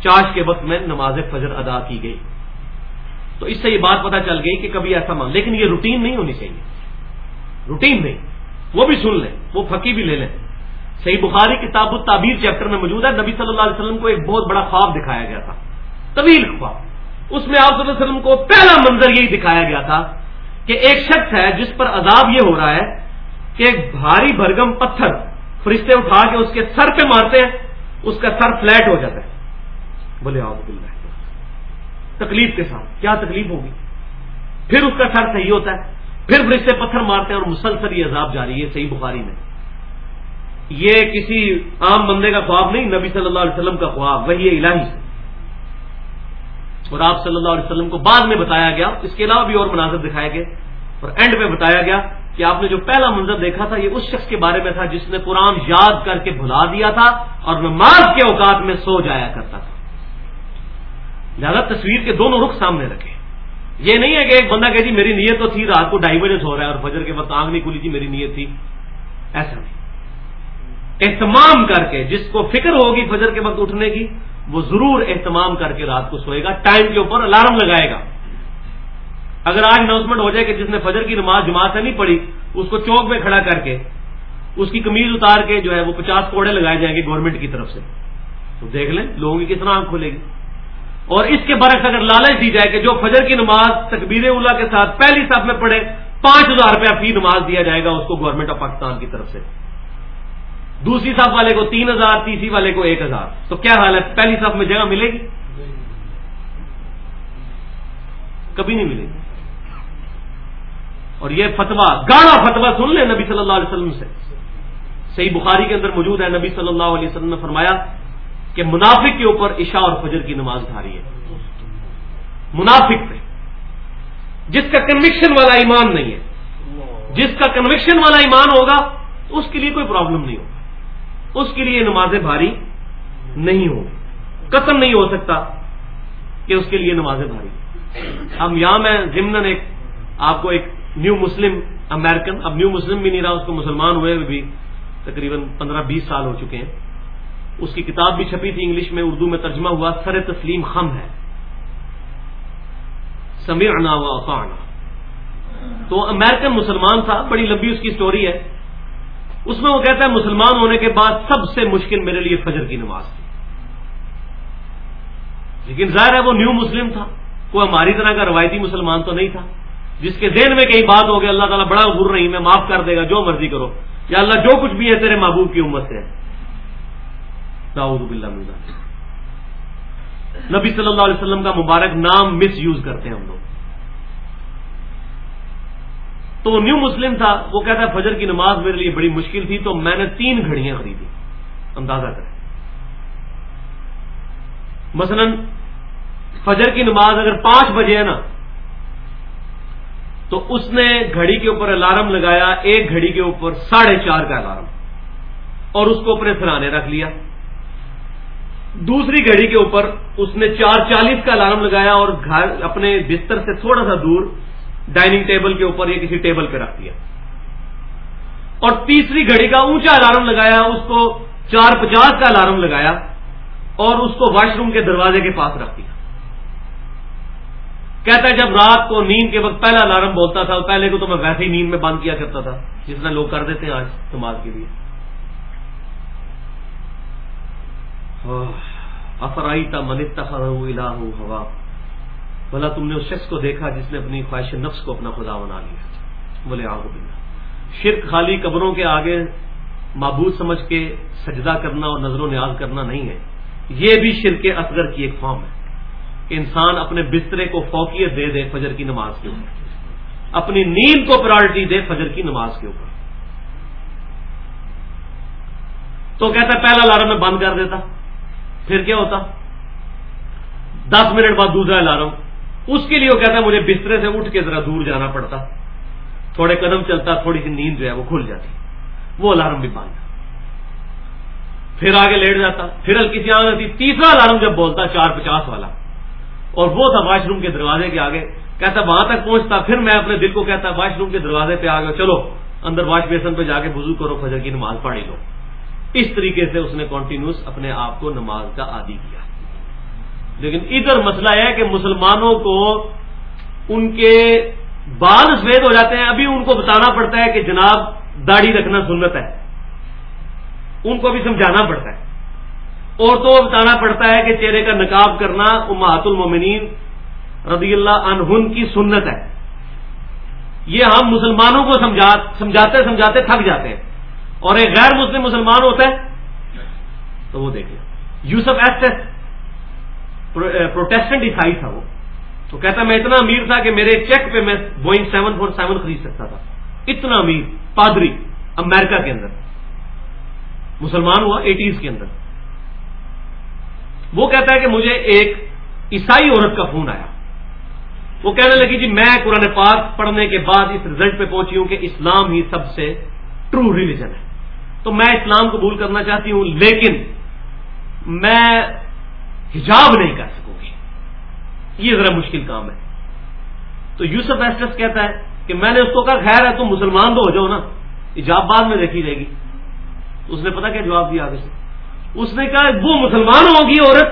چاش کے وقت میں نماز فجر ادا کی گئی۔ تو اس سے یہ بات پتا چل گئی کہ کبھی ایسا مان لیکن یہ روٹین نہیں ہونی چاہیے۔ روٹین نہیں۔ وہ بھی سن لیں، وہ پھکی بھی لے لیں۔ صحیح بخاری کتاب التعبیر چیپٹر میں موجود ہے۔ نبی صلی اللہ علیہ وسلم کو ایک بہت بڑا خواب دکھایا گیا تھا۔ طویل خواب۔ اس میں آپ صلی اللہ علیہ وسلم کو پہلا منظر یہی دکھایا گیا تھا کہ ایک شخص ہے جس پر عذاب یہ ہو رہا ہے کہ ایک بھاری بھرگم پتھر فرشتے اٹھا کے اس کے سر پہ مارتے ہیں، اس کا سر فلیٹ ہو جاتا ہے۔ بولے آپ بل رہے تکلیف کے ساتھ۔ کیا تکلیف ہوگی؟ پھر اس کا سر صحیح ہوتا ہے۔ پھر فرشتے پتھر مارتے ہیں اور مسلسل یہ عذاب جاری ہے، صحیح بخاری میں۔ یہ کسی عام بندے کا خواب نہیں، نبی صلی اللہ علیہ وسلم کا خواب، وہی الہی سے۔ اور آپ صلی اللہ علیہ وسلم کو بعد میں بتایا گیا، اس کے علاوہ بھی اور مناظر دکھائے گئے۔ اور اینڈ میں بتایا گیا کہ آپ نے جو پہلا منظر دیکھا تھا، یہ اس شخص کے بارے میں تھا جس نے قرآن یاد کر کے بھلا دیا تھا اور نماز کے اوقات میں سو جایا کرتا تھا۔ زیادہ تصویر کے دونوں رخ سامنے رکھے۔ یہ نہیں ہے کہ ایک بندہ کہ جی میری نیت تو تھی، رات کو ڈھائی بجے سو رہا ہے اور فجر کے وقت آنکھ نہیں کھلی تھی میری نیت تھی۔ ایسا نہیں۔ اہتمام کر کے، جس کو فکر ہوگی فجر کے وقت اٹھنے کی، وہ ضرور اہتمام کر کے رات کو سوئے گا، ٹائم کے اوپر الارم لگائے گا۔ اگر آج اناؤنسمنٹ ہو جائے کہ جس نے فجر کی نماز جماعت سے نہیں پڑھی، اس کو چوک میں کھڑا کر کے، اس کی کمیز اتار کے جو ہے وہ پچاس کوڑے لگائے جائیں گے گورنمنٹ کی طرف سے۔ تو دیکھ لیں، لوگوں کی کتنا آنکھ کھلے گی؟ اور اس کے برعکس اگر لالچ دی جائے کہ جو فجر کی نماز تکبیر اولا کے ساتھ پہلی صف میں پڑھے، پانچ ہزار روپیہ فی نماز دیا جائے گا اس کو گورنمنٹ آف پاکستان کی طرف سے۔ دوسری صف والے کو تین ہزار، تیسری والے کو ایک ہزار۔ تو کیا حال ہے؟ پہلی صف میں جگہ ملے گی؟ کبھی نہیں ملے گی۔ اور یہ فتوا گاڑا فتوا سن لیں نبی صلی اللہ علیہ وسلم سے۔ صحیح بخاری کے اندر موجود ہے، نبی صلی اللہ علیہ وسلم نے فرمایا کہ منافق کے اوپر عشاء اور فجر کی نماز دھاری ہے۔ منافق پہ۔ جس کا کنوکشن والا ایمان نہیں ہے۔ جس کا کنوکشن والا ایمان ہوگا، اس کے لیے کوئی پرابلم نہیں ہوگا۔ اس کے لیے نمازیں بھاری نہیں ہو قسم نہیں ہو سکتا کہ اس کے لیے نمازیں بھاری۔ ہم یہاں میں ضمن ایک آپ کو ایک نیو مسلم امریکن اب نیو مسلم بھی نہیں رہا، اس کو مسلمان ہوئے بھی تقریباً پندرہ بیس سال ہو چکے ہیں۔ اس کی کتاب بھی چھپی تھی انگلش میں، اردو میں ترجمہ ہوا، سر تسلیم خم ہے۔ سمیر و اطانا تو امیرکن مسلمان تھا، بڑی لمبی اس کی سٹوری ہے۔ اس میں وہ کہتا ہے، مسلمان ہونے کے بعد سب سے مشکل میرے لیے فجر کی نماز تھی۔ لیکن ظاہر ہے وہ نیو مسلم تھا۔ کوئی ہماری طرح کا روایتی مسلمان تو نہیں تھا۔ جس کے ذہن میں کئی بات ہو گیا اللہ تعالیٰ بڑا غر رہی، میں معاف کر دے گا، جو مرضی کرو۔ یا اللہ، جو کچھ بھی ہے تیرے محبوب کی امت سے۔ نبی صلی اللہ علیہ وسلم کا مبارک نام مس یوز کرتے ہیں ہم لوگ۔ تو وہ نیو مسلم تھا، وہ کہتا ہے فجر کی نماز میرے لیے بڑی مشکل تھی، تو میں نے تین گھڑیاں خریدی۔ اندازہ کریں۔ مثلا فجر کی نماز اگر پانچ بجے ہے نا، تو اس نے گھڑی کے اوپر الارم لگایا، ایک گھڑی کے اوپر ساڑھے چار کا الارم، اور اس کو اپنے سرانے رکھ لیا۔ دوسری گھڑی کے اوپر اس نے چار چالیس کا الارم لگایا اور گھر اپنے بستر سے تھوڑا سا دور ڈائننگ ٹیبل کے اوپر یا کسی ٹیبل پہ رکھ دیا۔ اور تیسری گھڑی کا اونچا الارم لگایا، اس کو چار پچاس کا الارم لگایا اور اس کو واش روم کے دروازے کے پاس رکھ دیا۔ کہتا ہے، جب رات کو نیند کے وقت پہلا الارم بولتا تھا، پہلے کو تو میں ویسے ہی نیند میں بند کیا کرتا تھا، جس میں لوگ کر دیتے ہیں آج نماز کے لیے۔ افرائی تا منت ہوا؟ بھلا تم نے اس شخص کو دیکھا جس نے اپنی خواہش نفس کو اپنا خدا بنا لیا۔ بولے آگ بلّہ شرک خالی قبروں کے آگے معبود سمجھ کے سجدہ کرنا اور نظر و نیاز کرنا نہیں ہے۔ یہ بھی شرک اصغر کی ایک فارم ہے۔ کہ انسان اپنے بسترے کو فوقیت دے دے فجر کی نماز کے اوپر۔ اپنی نیند کو پرائرٹی دے فجر کی نماز کے اوپر۔ تو کہتا ہے، پہلا الارم میں بند کر دیتا۔ پھر کیا ہوتا؟ دس منٹ بعد دوسرا الارم۔ اس کے لیے وہ کہتا ہے، مجھے بسترے سے اٹھ کے ذرا دور جانا پڑتا۔ تھوڑے قدم چلتا، تھوڑی سی نیند جو ہے وہ کھل جاتی۔ وہ الارم بھی بند۔ پھر آگے لیٹ جاتا۔ پھر ہلکی سی آتی تیسرا الارم جب بولتا، چار پچاس والا۔ اور وہ تھا واش روم کے دروازے کے آگے۔ کہتا، وہاں تک پہنچتا۔ پھر میں اپنے دل کو کہتا، واش روم کے دروازے پہ آ گیا چلو، اندر واش بیسن پہ جا کے بزو کرو، فجر کی نماز پڑھی لو۔ اس طریقے سے اس نے کنٹینیوس اپنے آپ کو نماز کا عادی کیا۔ لیکن ادھر مسئلہ ہے کہ مسلمانوں کو ان کے بال سفید ہو جاتے ہیں۔ ابھی ان کو بتانا پڑتا ہے کہ جناب داڑھی رکھنا سنت ہے۔ ان کو بھی سمجھانا پڑتا ہے۔ عورتوں کو بتانا پڑتا ہے کہ چہرے کا نقاب کرنا امہات المومنین رضی اللہ عنہن کی سنت ہے۔ یہ ہم مسلمانوں کو سمجھاتے سمجھاتے تھک جاتے ہیں۔ اور ایک غیر مسلم مسلمان ہوتا ہے، تو وہ دیکھ لیں یوسف ایس پروٹیسٹنٹ عیسائی تھا وہ۔ تو کہتا میں اتنا امیر تھا کہ میرے چیک پہ میں بوئنگ سیون فور سیون خرید سکتا تھا۔ اتنا امیر، پادری، امریکہ کے اندر۔ مسلمان ہوا ایٹیز کے اندر۔ وہ کہتا ہے کہ مجھے ایک عیسائی عورت کا فون آیا۔ وہ کہنے لگی جی میں قرآن پاک پڑھنے کے بعد اس رزلٹ پہ پہنچی ہوں کہ اسلام ہی سب سے ٹرو ریلیجن ہے۔ تو میں اسلام قبول کرنا چاہتی ہوں، لیکن میں حجاب نہیں کر سکوں گی۔ یہ ذرا مشکل کام ہے۔ تو یوسف ایسٹس کہتا ہے کہ میں نے اس کو کہا، خیر ہے، تم مسلمان تو ہو جاؤ نا۔ حجاب بعد میں دیکھی جائے گی۔ اس نے پتا کیا جواب دیا آگے سے؟ اس نے کہا، وہ مسلمان ہوگی، عورت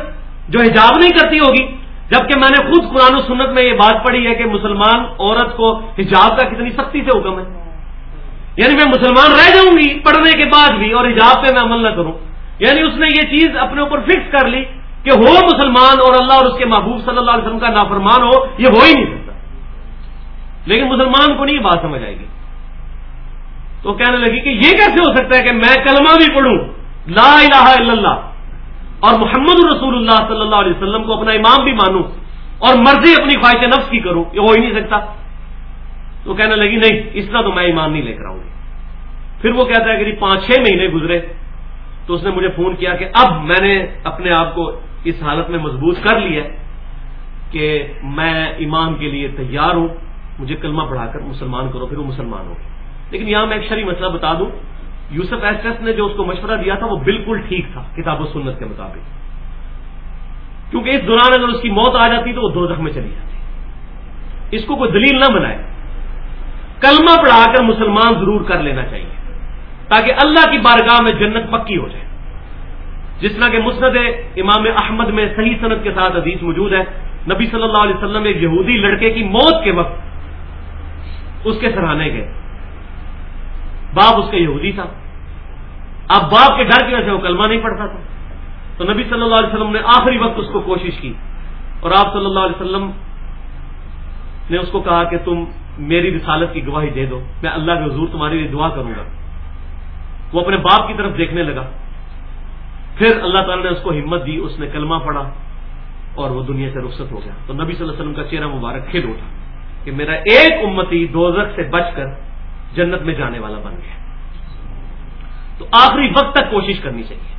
جو حجاب نہیں کرتی ہوگی، جبکہ میں نے خود قرآن و سنت میں یہ بات پڑھی ہے کہ مسلمان عورت کو حجاب کا کتنی سختی سے حکم ہے۔ یعنی میں مسلمان رہ جاؤں گی، پڑھنے کے بعد بھی، اور حجاب پہ میں عمل نہ کروں۔ یعنی اس نے یہ چیز اپنے اوپر فکس کر لی کہ ہو مسلمان اور اللہ اور اس کے محبوب صلی اللہ علیہ وسلم کا نافرمان ہو، یہ ہو ہی نہیں سکتا۔ لیکن مسلمان کو نہیں بات سمجھ آئے گی۔ تو کہنے لگی کہ یہ کیسے ہو سکتا ہے کہ میں کلمہ بھی پڑھوں، لا الہ الا اللہ، اور محمد رسول اللہ صلی اللہ علیہ وسلم کو اپنا امام بھی مانوں، اور مرضی اپنی خواہش نفس کی کروں، یہ ہو ہی نہیں سکتا۔ تو کہنے لگی، نہیں، اس طرح تو میں ایمان نہیں لے کر آؤں گی. پھر وہ کہتا ہے کہ جی پانچ چھ مہینے گزرے تو اس نے مجھے فون کیا کہ اب میں نے اپنے آپ کو اس حالت میں مضبوط کر لیا کہ میں ایمان کے لیے تیار ہوں، مجھے کلمہ پڑھا کر مسلمان کرو، پھر وہ مسلمان ہو لیکن یہاں میں ایک شری مسئلہ بتا دوں، یوسف ایسٹس نے جو اس کو مشورہ دیا تھا وہ بالکل ٹھیک تھا، کتاب و سنت کے مطابق۔ کیونکہ اس دوران اگر اس کی موت آ جاتی تو وہ دو میں چلی جاتی۔ اس کو کوئی دلیل نہ بنائے۔ کلمہ پڑھا کر مسلمان ضرور کر لینا چاہیے، تاکہ اللہ کی بارگاہ میں جنت پکی ہو جائے۔ جس طرح کہ مسند امام احمد میں صحیح صنعت کے ساتھ حدیث موجود ہے، نبی صلی اللہ علیہ وسلم ایک یہودی لڑکے کی موت کے وقت اس کے سراہنے گئے۔ باپ اس کا یہودی تھا۔ اب باپ کے ڈر کی وجہ سے وہ کلمہ نہیں پڑتا تھا۔ تو نبی صلی اللہ علیہ وسلم نے آخری وقت اس کو کوشش کی اور آپ صلی اللہ علیہ وسلم نے اس کو کہا کہ تم میری رسالت کی گواہی دے دو، میں اللہ کے حضور تمہاری لیے دعا کروں گا۔ وہ اپنے باپ کی طرف دیکھنے لگا۔ پھر اللہ تعالیٰ نے اس کو ہمت دی، اس نے کلمہ پڑا اور وہ دنیا سے رخصت ہو گیا۔ تو نبی صلی اللہ علیہ وسلم کا چہرہ مبارک کھل اٹھا کہ میرا ایک امتی دوزخ سے بچ کر جنت میں جانے والا بن گیا۔ تو آخری وقت تک کوشش کرنی چاہیے۔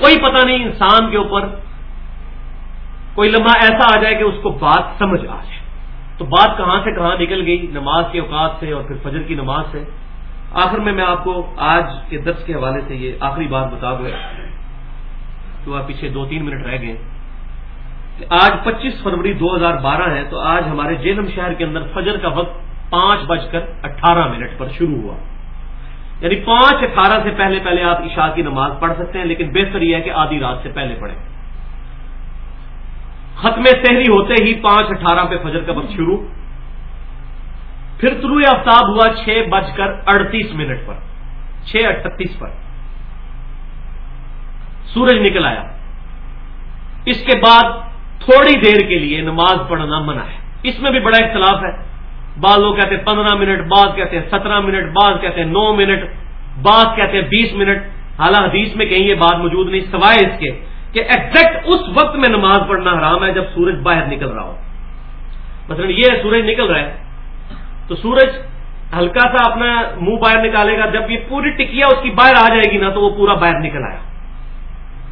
کوئی پتہ نہیں انسان کے اوپر کوئی لمحہ ایسا آ جائے کہ اس کو بات سمجھ آ جائے۔ تو بات کہاں سے کہاں نکل گئی؟ نماز کے اوقات سے اور پھر فجر کی نماز سے۔ آخر میں میں آپ کو آج کے درس کے حوالے سے یہ آخری بات بتا دوں۔ تو آپ پیچھے دو تین منٹ رہ گئے۔ کہ آج پچیس فروری دو ہزار بارہ ہے، تو آج ہمارے جیلم شہر کے اندر فجر کا وقت پانچ بج کر اٹھارہ منٹ پر شروع ہوا۔ یعنی پانچ اٹھارہ سے پہلے پہلے آپ عشاء کی نماز پڑھ سکتے ہیں، لیکن بہتر یہ ہے کہ آدھی رات سے پہلے پڑھیں۔ ختم سہری ہوتے ہی پانچ اٹھارہ پہ فجر کا وقت شروع. پھر طلوع آفتاب ہوا چھ بج کر اڑتیس منٹ پر. چھ اٹھتیس پر. سورج نکل آیا. اس کے بعد تھوڑی دیر کے لیے نماز پڑھنا منع ہے. اس میں بھی بڑا اختلاف ہے. بعض لوگ کہتے ہیں پندرہ منٹ، بعض کہتے ہیں سترہ منٹ، بعض کہتے ہیں نو منٹ، بعض کہتے ہیں بیس منٹ. حالانکہ حدیث میں کہیں یہ بات موجود نہیں، سوائے اس کے کہ ایگزیکٹ اس وقت میں نماز پڑھنا حرام ہے جب سورج باہر نکل رہا ہو۔ مثلا یہ سورج نکل رہا ہے، تو سورج ہلکا سا اپنا منہ باہر نکالے گا جب یہ پوری ٹکیا اس کی باہر آ جائے گی نا، تو وہ پورا باہر نکل آیا۔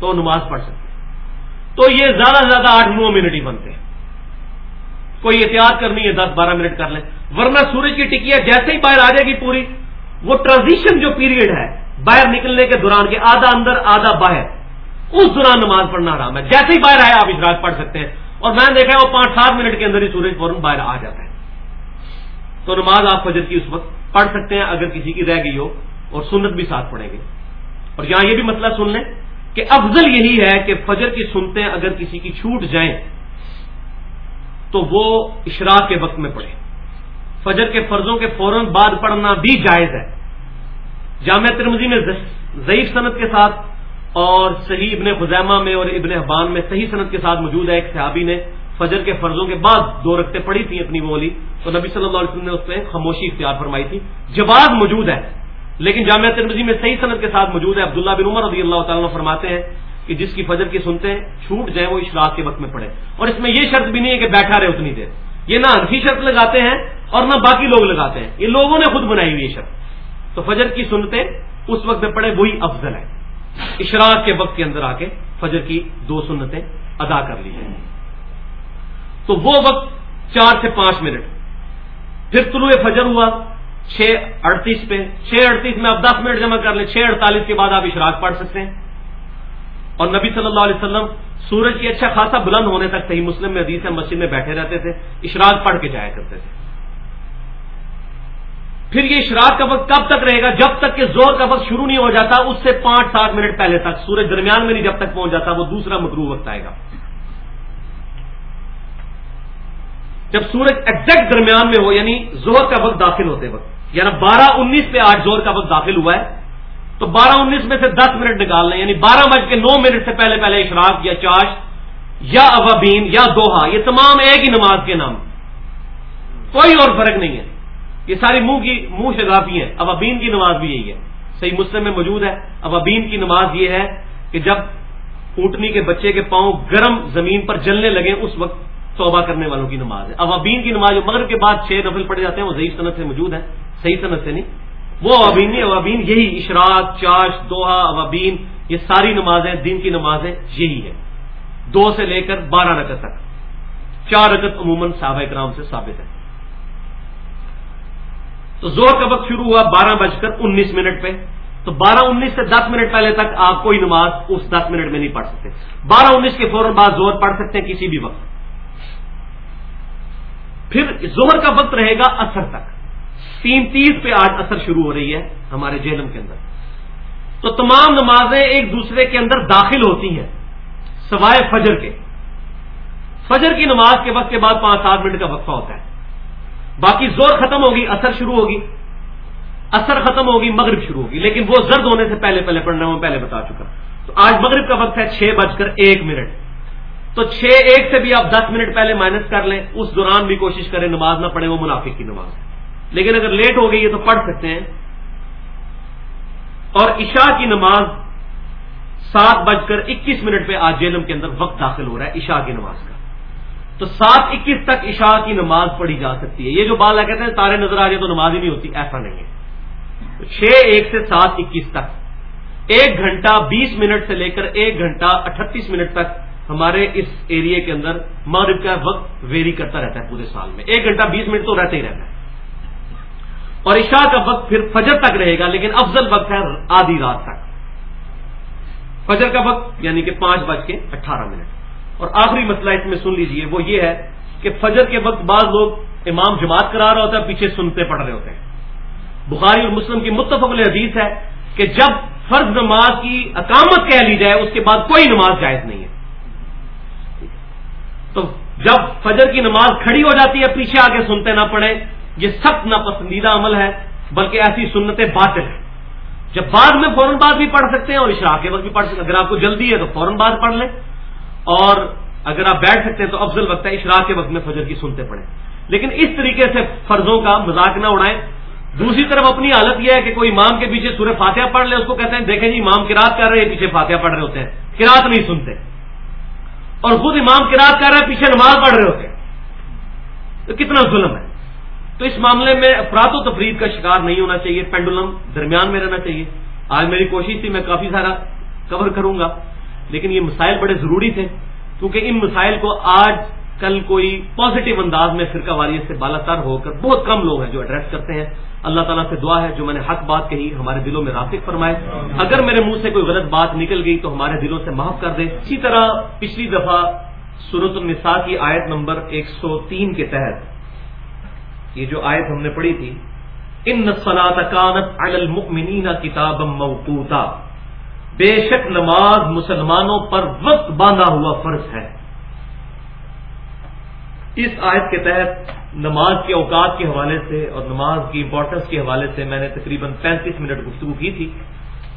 تو نماز پڑھ سکتے تو یہ زیادہ سے زیادہ آٹھ نو منٹ ہی بنتے ہیں۔ کوئی احتیاط کرنی ہے، دس بارہ منٹ کر لیں۔ ورنہ سورج کی ٹکیا جیسے ہی باہر آ جائے گی پوری، وہ ٹرانزیشن جو پیریڈ ہے باہر نکلنے کے دوران کے آدھا اندر، آدھا باہر۔ اس دوران نماز پڑھنا آرام ہے۔ جیسے ہی باہر آئے آپ اشراق پڑھ سکتے ہیں۔ اور میں نے دیکھا ہے وہ پانچ سات منٹ کے اندر ہی سورج فوراً باہر آ جاتا ہے۔ تو نماز آپ فجر کی اس وقت پڑھ سکتے ہیں اگر کسی کی رہ گئی ہو اور سنت بھی ساتھ پڑھیں گے۔ اور یہاں یہ بھی مسئلہ سن لیں کہ افضل یہی ہے کہ فجر کی سنتے اگر کسی کی چھوٹ جائیں تو وہ اشراق کے وقت میں پڑھے فجر کے فرضوں کے فوراً بعد پڑھنا بھی جائز ہے۔ جامعہ ترمزی میں ضعیف صنعت کے ساتھ اور صحیح ابن خزیمہ میں اور ابن حبان میں صحیح صنعت کے ساتھ موجود ہے ایک صحابی نے فجر کے فرضوں کے بعد دو رقطیں پڑھی تھیں اپنی بولی تو نبی صلی اللہ علیہ وسلم نے اس پہ خاموشی اختیار فرمائی تھی۔ جواب موجود ہے، لیکن جامعہ ترمزی میں صحیح صنعت کے ساتھ موجود ہے۔ عبداللہ بن عمر رضی اللہ تعالیٰ فرماتے ہیں کہ جس کی فجر کی سنتے ہیں چھوٹ جائیں وہ اشراق کے وقت میں پڑے اور اس میں یہ شرط بھی نہیں ہے کہ بیٹھا رہے اتنی دیر۔ یہ نہ انفی شرط لگاتے ہیں اور نہ باقی لوگ لگاتے ہیں۔ یہ لوگوں نے خود بنائی ہوئی یہ شرط۔ تو فجر کی سنتے اس وقت میں پڑے وہی افضل ہے اشراق کے وقت کے اندر آ کے فجر کی دو سنتیں ادا کر لی جائیں تو وہ وقت چار سے پانچ منٹ۔ پھر طلوع فجر ہوا، چھ اڑتیس پہ۔ چھ اڑتیس میں آپ دس منٹ جمع کر لیں، چھ اڑتالیس کے بعد آپ اشراق پڑھ سکتے ہیں۔ اور نبی صلی اللہ علیہ وسلم سورج کی اچھا خاصا بلند ہونے تک صحیح مسلم میں، حدیث مسجد میں بیٹھے رہتے تھے، اشراق پڑھ کے جایا کرتے تھے۔ پھر یہ اشراق کا وقت کب تک رہے گا؟ جب تک کہ زور کا وقت شروع نہیں ہو جاتا، اس سے پانچ سات منٹ پہلے تک، سورج درمیان میں نہیں جب تک پہنچ جاتا، وہ دوسرا مکرو وقت آئے گا۔ جب سورج ایگزیکٹ درمیان میں ہو یعنی زور کا وقت داخل ہوتے وقت یعنی بارہ انیس پہ آج زور کا وقت داخل ہوا ہے، تو بارہ انیس میں سے دس منٹ نکال لیں یعنی بارہ بج کے نو منٹ سے پہلے پہلے اشراق یا چاش یا اوابین یا دوہا، یہ تمام ایک ہی نماز کے نام۔ کوئی اور فرق نہیں ہے۔ یہ ساری منہ کی منہ شگافی ہیں اوابین کی نماز بھی یہی ہے۔ صحیح مسلم میں موجود ہے۔ اوابین کی نماز یہ ہے کہ جب اونٹنی کے بچے کے پاؤں گرم زمین پر جلنے لگے، اس وقت توبہ کرنے والوں کی نماز ہے۔ اوابین کی نماز جو مغرب کے بعد چھ نفل پڑے جاتے ہیں، وہ ضعیف صنعت سے موجود ہے صحیح صنعت سے نہیں۔ وہ اوابین نہیں اوابین یہی اشراق، چاش، دوہا اوابین یہ ساری نمازیں دن کی نمازیں یہی ہے دو سے لے کر بارہ رکت تک۔ چار رکت عموماً صحابہ کرام سے ثابت ہے تو زور کا وقت شروع ہوا بارہ بج کر انیس منٹ پہ۔ تو بارہ انیس سے دس منٹ پہلے تک آپ کوئی نماز اس دس منٹ میں نہیں پڑھ سکتے۔ بارہ انیس کے فوراً بعد زور پڑھ سکتے ہیں کسی بھی وقت۔ پھر زہر کا وقت رہے گا اثر تک۔ تین تیس پہ آج اثر شروع ہو رہی ہے ہمارے جہلم کے اندر۔ تو تمام نمازیں ایک دوسرے کے اندر داخل ہوتی ہیں، سوائے فجر کے۔ فجر کی نماز کے وقت کے بعد پانچ سات منٹ کا وقفہ ہوتا ہے۔ باقی زور ختم ہوگی اثر شروع ہوگی۔ اثر ختم ہوگی، مغرب شروع ہوگی۔ لیکن وہ زرد ہونے سے پہلے پہلے پڑھنا ہوں پہلے بتا چکا۔ تو آج مغرب کا وقت ہے چھ بج کر ایک منٹ۔ تو چھ ایک سے بھی آپ دس منٹ پہلے مائنس کر لیں، اس دوران بھی کوشش کریں نماز نہ پڑھے وہ منافق کی نماز ہے۔ لیکن اگر لیٹ ہو گئی ہے تو پڑھ سکتے ہیں۔ اور عشاء کی نماز سات بج کر اکیس منٹ پہ آج جیلم کے اندر وقت داخل ہو رہا ہے، عشاء کی نماز کا۔ تو سات اکیس تک عشاء کی نماز پڑھی جا سکتی ہے۔ یہ جو بال کہتے ہیں تارے نظر آ جائے تو نماز ہی نہیں ہوتی، ایسا نہیں ہے۔ چھ ایک سے سات اکیس تک۔ ایک گھنٹہ بیس منٹ سے لے کر ایک گھنٹہ اٹھتیس منٹ تک ہمارے اس ایریے کے اندر مغرب کا وقت ویری کرتا رہتا ہے پورے سال میں۔ ایک گھنٹہ بیس منٹ تو رہتے ہی رہتا ہے۔ اور عشاء کا وقت پھر فجر تک رہے گا، لیکن افضل وقت ہے آدھی رات تک۔ فجر کا وقت یعنی کہ پانچ بج کے اٹھارہ منٹ۔ اور آخری مسئلہ اس میں سن لیجیے، وہ یہ ہے کہ فجر کے وقت بعض لوگ امام جماعت کرا رہا ہوتا ہے، پیچھے سنتے پڑھ رہے ہوتے ہیں۔ بخاری اور مسلم کی متفق حدیث ہے کہ جب فرض نماز کی اقامت کہہ لی جائے، اس کے بعد کوئی نماز جائز نہیں ہے۔ تو جب فجر کی نماز کھڑی ہو جاتی ہے، پیچھے آگے سنتے نہ پڑے یہ سخت ناپسندیدہ عمل ہے، بلکہ ایسی سنتیں باطل ہیں۔ جب بعد میں فوراً بعد بھی پڑھ سکتے ہیں اور اشراق کے وقت بھی پڑھ سکتے ہیں۔ اگر آپ کو جلدی ہے تو فوراً بعد پڑھ لیں۔ اور اگر آپ بیٹھ سکتے ہیں تو افضل وقت ہے، اشراق کے وقت میں فجر کی سنتے پڑھیں۔ لیکن اس طریقے سے فرضوں کا مذاق نہ اڑائیں۔ دوسری طرف اپنی حالت یہ ہے کہ کوئی امام کے پیچھے سورہ فاتحہ پڑھ لے، اس کو کہتے ہیں، دیکھیں جی امام کراط کر رہے ہیں، پیچھے فاتحہ پڑھ رہے ہوتے ہیں۔ کراط نہیں سنتے۔ اور خود امام کراط کر رہے ہیں، پیچھے نماز پڑھ رہے ہوتے ہیں۔ تو کتنا ظلم ہے۔ تو اس معاملے میں افراد و تفرید کا شکار نہیں ہونا چاہیے، پینڈولم درمیان میں رہنا چاہیے۔ آج میری کوشش تھی، میں کافی سارا کور کروں گا۔ لیکن یہ مسائل بڑے ضروری تھے، کیونکہ ان مسائل کو آج کل کوئی پازیٹو انداز میں فرقہ واریت سے بالا تر ہو کر بہت کم لوگ ہیں جو ایڈریس کرتے ہیں۔ اللہ تعالیٰ سے دعا ہے، جو میں نے حق بات کہی ہمارے دلوں میں راسک فرمائے۔ اگر میرے منہ سے کوئی غلط بات نکل گئی تو ہمارے دلوں سے معاف کر دے۔ اسی طرح پچھلی دفعہ صورت النساء کی آیت نمبر ایک سو تین کے تحت یہ جو آیت ہم نے پڑھی تھی، ان کانت المؤمنین کتاب موقوتا بے شک نماز مسلمانوں پر وقت باندھا ہوا فرض ہے۔ اس آیت کے تحت نماز کے اوقات کے حوالے سے اور نماز کی امپورٹنس کے حوالے سے میں نے تقریباً پینتیس منٹ گفتگو کی تھی۔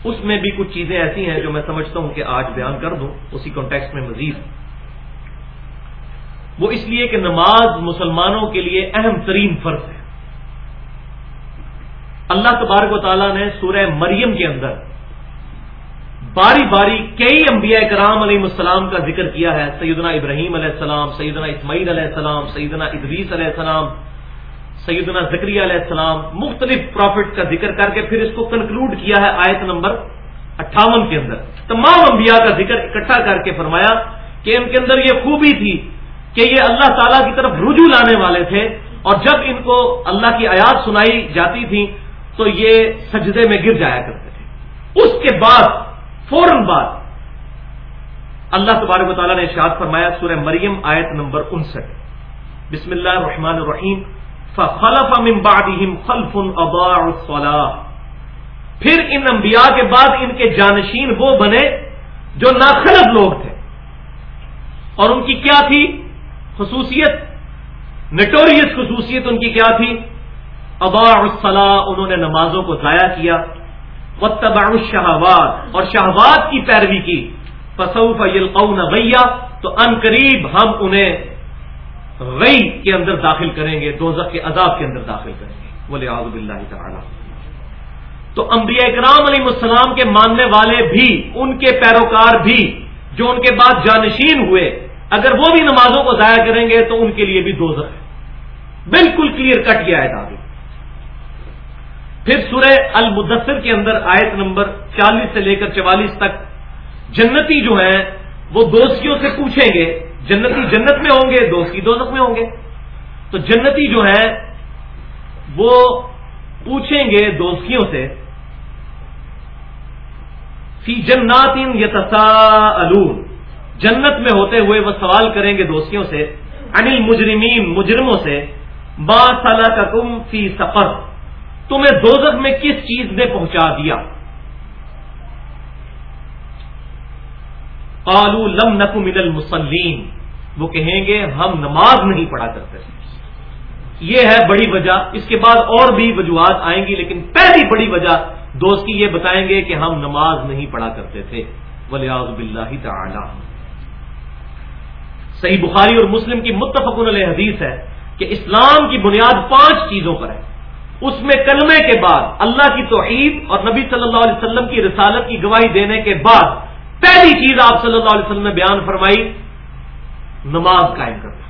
اس میں بھی کچھ چیزیں ایسی ہیں جو میں سمجھتا ہوں کہ آج بیان کر دوں، اسی کانٹیکس میں مزید۔ وہ اس لیے کہ نماز مسلمانوں کے لیے اہم ترین فرض ہے۔ اللہ تبارک و تعالیٰ نے سورہ مریم کے اندر باری باری کئی انبیاء کرام علیہ السلام کا ذکر کیا ہے۔ سیدنا ابراہیم علیہ السلام، سیدنا اسماعیل علیہ السلام، سیدنا ادریس علیہ السلام، سیدنا ذکری علیہ السلام، مختلف پروفٹ کا ذکر کر کے پھر اس کو کنکلوڈ کیا ہے آیت نمبر اٹھاون کے اندر۔ تمام انبیاء کا ذکر اکٹھا کر کے فرمایا کہ ان کے اندر یہ خوبی تھی کہ یہ اللہ تعالیٰ کی طرف رجوع لانے والے تھے اور جب ان کو اللہ کی آیات سنائی جاتی تھی تو یہ سجدے میں گر جایا کرتے تھے۔ اس کے بعد فوراً بعد اللہ تبارک و تعالیٰ نے ارشاد فرمایا سورہ مریم آیت نمبر انسٹھ۔ بسم اللہ الرحمن الرحیم۔ فخلف من بعدهم خلف اضاعوا پھر ان انبیاء کے بعد ان کے جانشین وہ بنے جو ناخلف لوگ تھے۔ اور ان کی کیا تھی خصوصیت؟ نٹوریس خصوصیت ان کی کیا تھی؟ ابا الصلاح انہوں نے نمازوں کو ضائع کیا۔ وتبع الشہوات اور شہوات کی پیروی کی. فسوف یلقون غیا تو ان قریب ہم انہیں غی کے اندر داخل کریں گے، دوزخ کے عذاب کے اندر داخل کریں گے. بولے آزب اللہ تعالی تو انبیاء اکرام علیہ السلام کے ماننے والے بھی، ان کے پیروکار بھی، جو ان کے بعد جانشین ہوئے، اگر وہ بھی نمازوں کو ضائع کریں گے، تو ان کے لیے بھی دوزخ ہے. بالکل کلیئر کٹ گیا ہے آگے. پھر سورہ المدثر کے اندر آیت نمبر چالیس سے لے کر چوالیس تک جنتی جو ہیں، وہ دوستیوں سے پوچھیں گے، جنتی جنت میں ہوں گے، دوستی دوزخ میں ہوں گے۔ تو جنتی جو ہیں، وہ پوچھیں گے دوستیوں سے، فی جنات یتسا جنت میں ہوتے ہوئے وہ سوال کریں گے دوستیوں سے، انل مجرمین، مجرموں سے با سلا کا فی سفر تمہیں دوزخ میں کس چیز نے پہنچا دیا؟ قالو لم نقو من المسلیم وہ کہیں گے، ہم نماز نہیں پڑھا کرتے۔ یہ ہے بڑی وجہ۔ اس کے بعد اور بھی وجوہات آئیں گی، لیکن پہلی بڑی وجہ دوست کی یہ بتائیں گے کہ ہم نماز نہیں پڑھا کرتے تھے۔ ولیاز بلّہ تعالی۔ صحیح بخاری اور مسلم کی متفق علیہ حدیث ہے کہ اسلام کی بنیاد پانچ چیزوں پر ہے۔ اس میں کلمے کے بعد اللہ کی توحید اور نبی صلی اللہ علیہ وسلم کی رسالت کی گواہی دینے کے بعد پہلی چیز آپ صلی اللہ علیہ وسلم نے بیان فرمائی، نماز قائم کرنا۔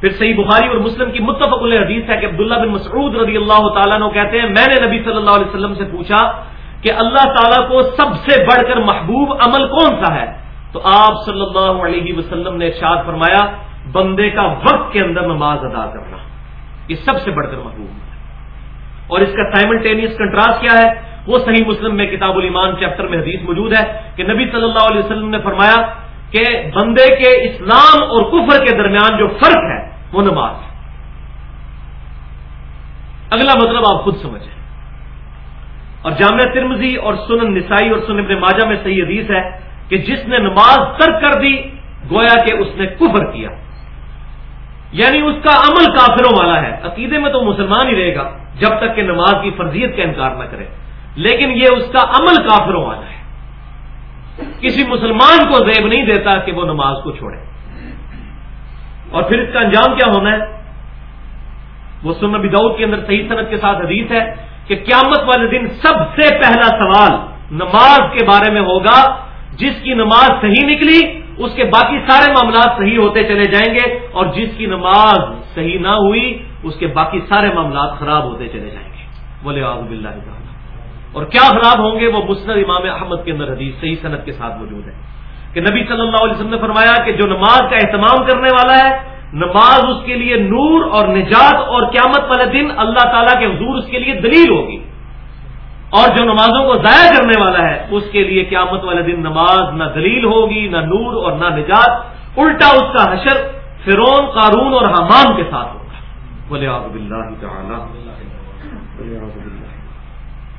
پھر صحیح بخاری اور مسلم کی متفق علیہ حدیث ہے کہ عبداللہ بن مسعود رضی اللہ تعالیٰ نے کہتے ہیں، میں نے نبی صلی اللہ علیہ وسلم سے پوچھا کہ اللہ تعالیٰ کو سب سے بڑھ کر محبوب عمل کون سا ہے؟ تو آپ صلی اللہ علیہ وسلم نے ارشاد فرمایا، بندے کا وقت کے اندر نماز ادا کرنا۔ یہ سب سے بڑھ کر محبوب ہے۔ اور اس کا سائملٹینیس کنٹراسٹ کیا ہے؟ وہ صحیح مسلم میں کتاب الایمان چیپٹر میں حدیث موجود ہے کہ نبی صلی اللہ علیہ وسلم نے فرمایا کہ بندے کے اسلام اور کفر کے درمیان جو فرق ہے، وہ نماز ہے۔ اگلا مطلب آپ خود سمجھیں۔ اور جامعہ ترمزی اور سنن نسائی اور سنن ابن ماجہ میں صحیح حدیث ہے کہ جس نے نماز ترک کر دی، گویا کہ اس نے کفر کیا۔ یعنی اس کا عمل کافروں والا ہے۔ عقیدے میں تو مسلمان ہی رہے گا، جب تک کہ نماز کی فرضیت کا انکار نہ کرے۔ لیکن یہ اس کا عمل کافروں والا ہے۔ کسی مسلمان کو زیب نہیں دیتا کہ وہ نماز کو چھوڑے۔ اور پھر اس کا انجام کیا ہونا ہے؟ وہ سن نبی دعود کے اندر صحیح صنعت کے ساتھ حدیث ہے کہ قیامت والے دن سب سے پہلا سوال نماز کے بارے میں ہوگا، جس کی نماز صحیح نکلی اس کے باقی سارے معاملات صحیح ہوتے چلے جائیں گے اور جس کی نماز صحیح نہ ہوئی، اس کے باقی سارے معاملات خراب ہوتے چلے جائیں گے۔ بولے آب اللہ اور کیا خراب ہوں گے؟ وہ مسند امام احمد کے اندر حدیث، صحیح صنعت کے ساتھ موجود ہے کہ نبی صلی اللہ علیہ وسلم نے فرمایا کہ جو نماز کا اہتمام کرنے والا ہے، نماز اس کے لیے نور اور نجات اور قیامت والے دن اللہ تعالیٰ کے حضور اس کے لیے دلیل ہوگی۔ اور جو نمازوں کو ضائع کرنے والا ہے، اس کے لیے قیامت والے دن نماز نہ دلیل ہوگی، نہ نور اور نہ نجات، الٹا اس کا حشر فرون قارون اور حمام کے ساتھ ہوگا۔ بولے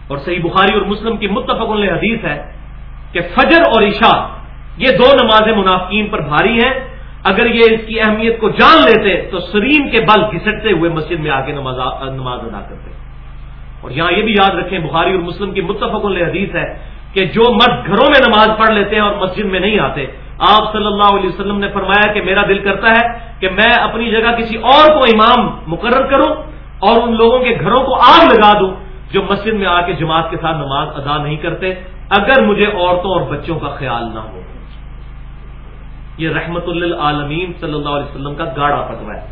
اور صحیح بخاری اور مسلم کی متفق حدیث ہے کہ فجر اور عشاء، یہ دو نمازیں منافقین پر بھاری ہیں۔ اگر یہ اس کی اہمیت کو جان لیتے تو سرین کے بل گھسٹتے ہوئے مسجد میں آ کے نماز ادا کرتے۔ اور یہاں یہ بھی یاد رکھیں، بخاری اور مسلم کی متفق حدیث ہے کہ جو مرد گھروں میں نماز پڑھ لیتے ہیں اور مسجد میں نہیں آتے۔ آپ صلی اللہ علیہ وسلم نے فرمایا کہ میرا دل کرتا ہے کہ میں اپنی جگہ کسی اور کو امام مقرر کروں اور ان لوگوں کے گھروں کو آگ لگا دوں جو مسجد میں آ کے جماعت کے ساتھ نماز ادا نہیں کرتے، اگر مجھے عورتوں اور بچوں کا خیال نہ ہو۔ یہ رحمت للعالمین صلی اللہ علیہ وسلم کا گاڑا فتوا ہے،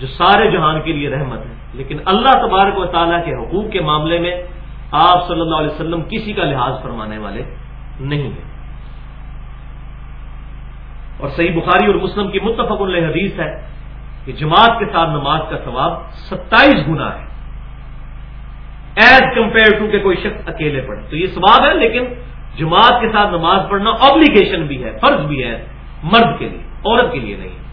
جو سارے جہان کے لیے رحمت ہے۔ لیکن اللہ تبارک و تعالیٰ کے حقوق کے معاملے میں آپ صلی اللہ علیہ وسلم کسی کا لحاظ فرمانے والے نہیں ہیں۔ اور صحیح بخاری اور مسلم کی متفق حدیث ہے کہ جماعت کے ساتھ نماز کا ثواب ستائیس گنا ہے۔ ایز کمپیئر ٹو کہ کوئی شخص اکیلے پڑھے۔ تو یہ ثواب ہے، لیکن جماعت کے ساتھ نماز پڑھنا آبلیگیشن بھی ہے، فرض بھی ہے، مرد کے لیے، عورت کے لیے نہیں۔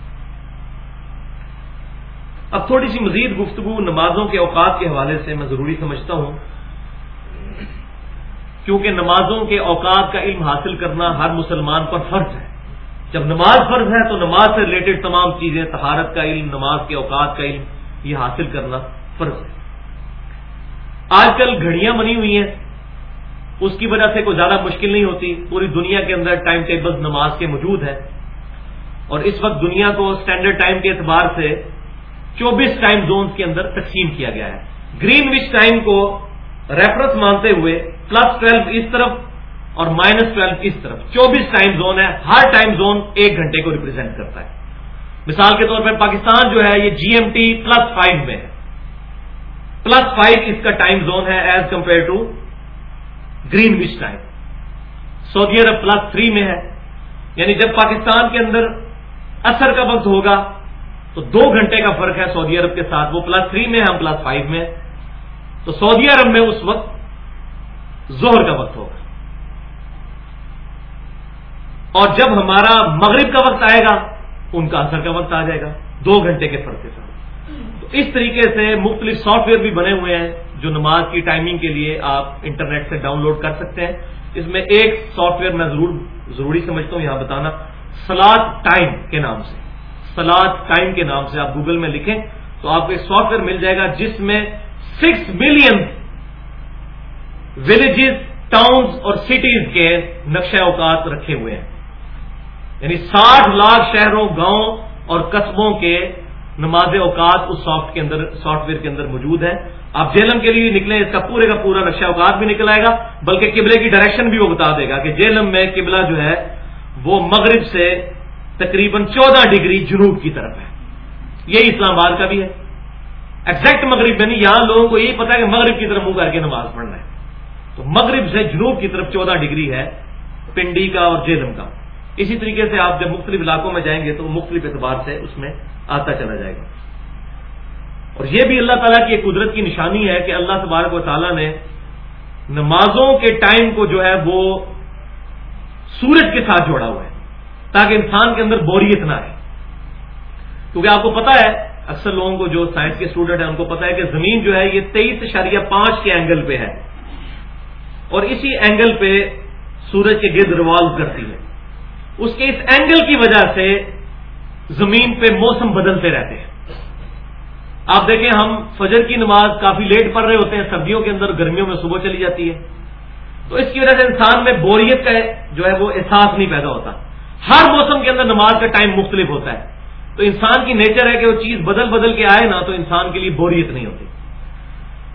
اب تھوڑی سی مزید گفتگو نمازوں کے اوقات کے حوالے سے میں ضروری سمجھتا ہوں۔ کیونکہ نمازوں کے اوقات کا علم حاصل کرنا ہر مسلمان پر فرض ہے۔ جب نماز فرض ہے تو نماز سے ریلیٹڈ تمام چیزیں تہارت کا علم، نماز کے اوقات کا علم، یہ حاصل کرنا فرض ہے۔ آج کل گھڑیاں بنی ہوئی ہیں۔ اس کی وجہ سے کوئی زیادہ مشکل نہیں ہوتی۔ پوری دنیا کے اندر ٹائم ٹیبل نماز کے موجود ہے اور اس وقت دنیا کو اسٹینڈرڈ ٹائم کے اعتبار سے چوبیس ٹائم زونز کے اندر تقسیم کیا گیا ہے۔ گرین وچ ٹائم کو ریفرنس مانتے ہوئے پلس ٹویلو اس طرف اور مائنس ٹویلو اس طرف۔ چوبیس ٹائم زون ہے، ہر ٹائم زون ایک گھنٹے کو ریپرزینٹ کرتا ہے۔ مثال کے طور پر پاکستان جو ہے، یہ G M T plus five میں ہے۔ پلس فائیو اس کا ٹائم زون ہے as compare to greenwich time Saudi Arab plus three میں ہے۔ یعنی جب پاکستان کے اندر اثر کا وقت ہوگا تو دو گھنٹے کا فرق ہے سعودی عرب کے ساتھ، وہ پلس تھری میں ہم پلس فائیو میں تو سعودی عرب میں اس وقت زہر کا وقت ہوگا۔ اور جب ہمارا مغرب کا وقت آئے گا، ان کا اثر کا وقت آ جائے گا۔ دو گھنٹے کے فرق کے ساتھ۔ تو اس طریقے سے مختلف سافٹ ویئر بھی بنے ہوئے ہیں، جو نماز کی ٹائمنگ کے لیے آپ انٹرنیٹ سے ڈاؤن لوڈ کر سکتے ہیں۔ اس میں ایک سافٹ ویئر میں ضرور، ضروری سمجھتا ہوں، یہاں بتانا سلاد ٹائم کے نام سے۔ سلاد ٹائم کے نام سے آپ گوگل میں لکھیں تو آپ کو ایک سافٹ ویئر مل جائے گا جس میں سکس ملین ولیجز ٹاؤنز اور سٹیز کے نقشہ اوقات رکھے ہوئے ہیں۔ یعنی ساٹھ لاکھ شہروں، گاؤں اور قصبوں کے نماز اوقات اس سافٹ کے اندر سافٹ ویئر کے اندر موجود ہے آپ جیلم کے لیے نکلیں، اس کا پورے کا پورا نقشہ اوقات بھی نکل آئے گا، بلکہ قبلے کی ڈائریکشن بھی وہ بتا دے گا کہ جیلم میں قبلہ جو ہے وہ مغرب سے تقریباً چودہ ڈگری جنوب کی طرف ہے۔ یہی اسلام آباد کا بھی ہے۔ ایگزیکٹ مغرب میں نہیں یہاں لوگوں کو یہی پتا ہے کہ مغرب کی طرف منہ کر کے نماز پڑھنا ہے۔ تو مغرب سے جنوب کی طرف چودہ ڈگری ہے، پنڈی کا اور جیلم کا۔ اسی طریقے سے آپ جب مختلف علاقوں میں جائیں گے تو مختلف اعتبار سے اس میں آتا چلا جائے گا۔ اور یہ بھی اللہ تعالیٰ کی ایک قدرت کی نشانی ہے کہ اللہ تبارک و تعالیٰ نے نمازوں کے ٹائم کو جو ہے وہ سورج کے ساتھ جوڑا ہوا ہے۔ تاکہ انسان کے اندر بوریت نہ آئے کیونکہ آپ کو پتا ہے، اکثر لوگوں کو جو سائنس کے اسٹوڈنٹ ہیں، ان کو پتا ہے کہ زمین جو ہے، یہ تیئیس اشاریہ پانچ کے اینگل پہ ہے۔ اور اسی اینگل پہ سورج کے گرد ریوالو کرتی ہے۔ اس کے اس اینگل کی وجہ سے زمین پہ موسم بدلتے رہتے ہیں۔ آپ دیکھیں، ہم فجر کی نماز کافی لیٹ پڑھ رہے ہوتے ہیں، سردیوں کے اندر گرمیوں میں صبح چلی جاتی ہے۔ تو اس کی وجہ سے انسان میں بوریت کا جو ہے، وہ احساس نہیں پیدا ہوتا۔ ہر موسم کے اندر نماز کا ٹائم مختلف ہوتا ہے۔ تو انسان کی نیچر ہے کہ وہ چیز بدل بدل کے آئے نا تو انسان کے لیے بوریت نہیں ہوتی۔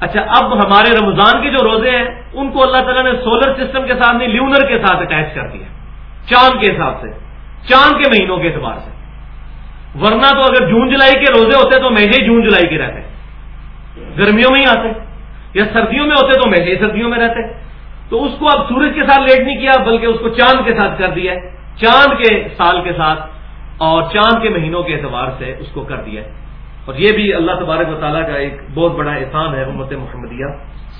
اچھا اب ہمارے رمضان کے جو روزے ہیں، ان کو اللہ تعالیٰ نے سولر سسٹم کے ساتھ نہیں لیونر کے ساتھ اٹیچ کر دیا۔ چاند کے حساب سے، چاند کے مہینوں کے اعتبار سے۔ ورنہ تو اگر جون جولائی کے روزے ہوتے تو مہینے جون جولائی کے رہتے۔ گرمیوں میں ہی آتے، یا سردیوں میں ہوتے تو مہینے سردیوں میں رہتے۔ تو اس کو اب سورج کے ساتھ لیٹ نہیں کیا، بلکہ اس کو چاند کے ساتھ کر دیا چاند کے سال کے ساتھ اور چاند کے مہینوں کے اعتبار سے اس کو کر دیا اور یہ بھی اللہ تبارک و تعالیٰ کا ایک بہت بڑا احسان ہے امت محمدیہ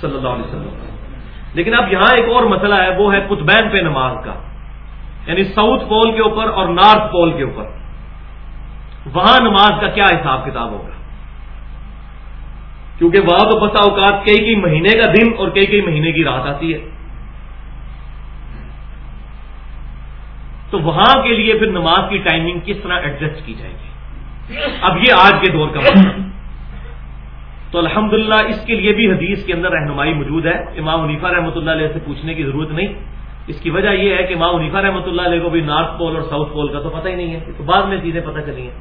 صلی اللہ علیہ وسلم۔ لیکن اب یہاں ایک اور مسئلہ ہے، وہ ہے قطبین پہ نماز کا۔ یعنی ساؤتھ پول کے اوپر اور نارتھ پول کے اوپر۔ وہاں نماز کا کیا حساب کتاب ہوگا؟ کیونکہ وہاں تو بسا اوقات کئی کئی مہینے کا دن اور کئی کئی مہینے کی رات آتی ہے۔ تو وہاں کے لیے پھر نماز کی ٹائمنگ کس طرح ایڈجسٹ کی جائے گی؟ اب یہ آج کے دور کا مسئلہ تو الحمدللہ اس کے لیے بھی حدیث کے اندر رہنمائی موجود ہے۔ امام منیفا رحمۃ اللہ علیہ سے پوچھنے کی ضرورت نہیں۔ اس کی وجہ یہ ہے کہ امام منیفا رحمۃ اللہ علیہ کو بھی نارتھ پول اور ساؤتھ پول کا تو پتہ ہی نہیں ہے۔ تو بعد میں چیزیں پتہ چلی ہیں۔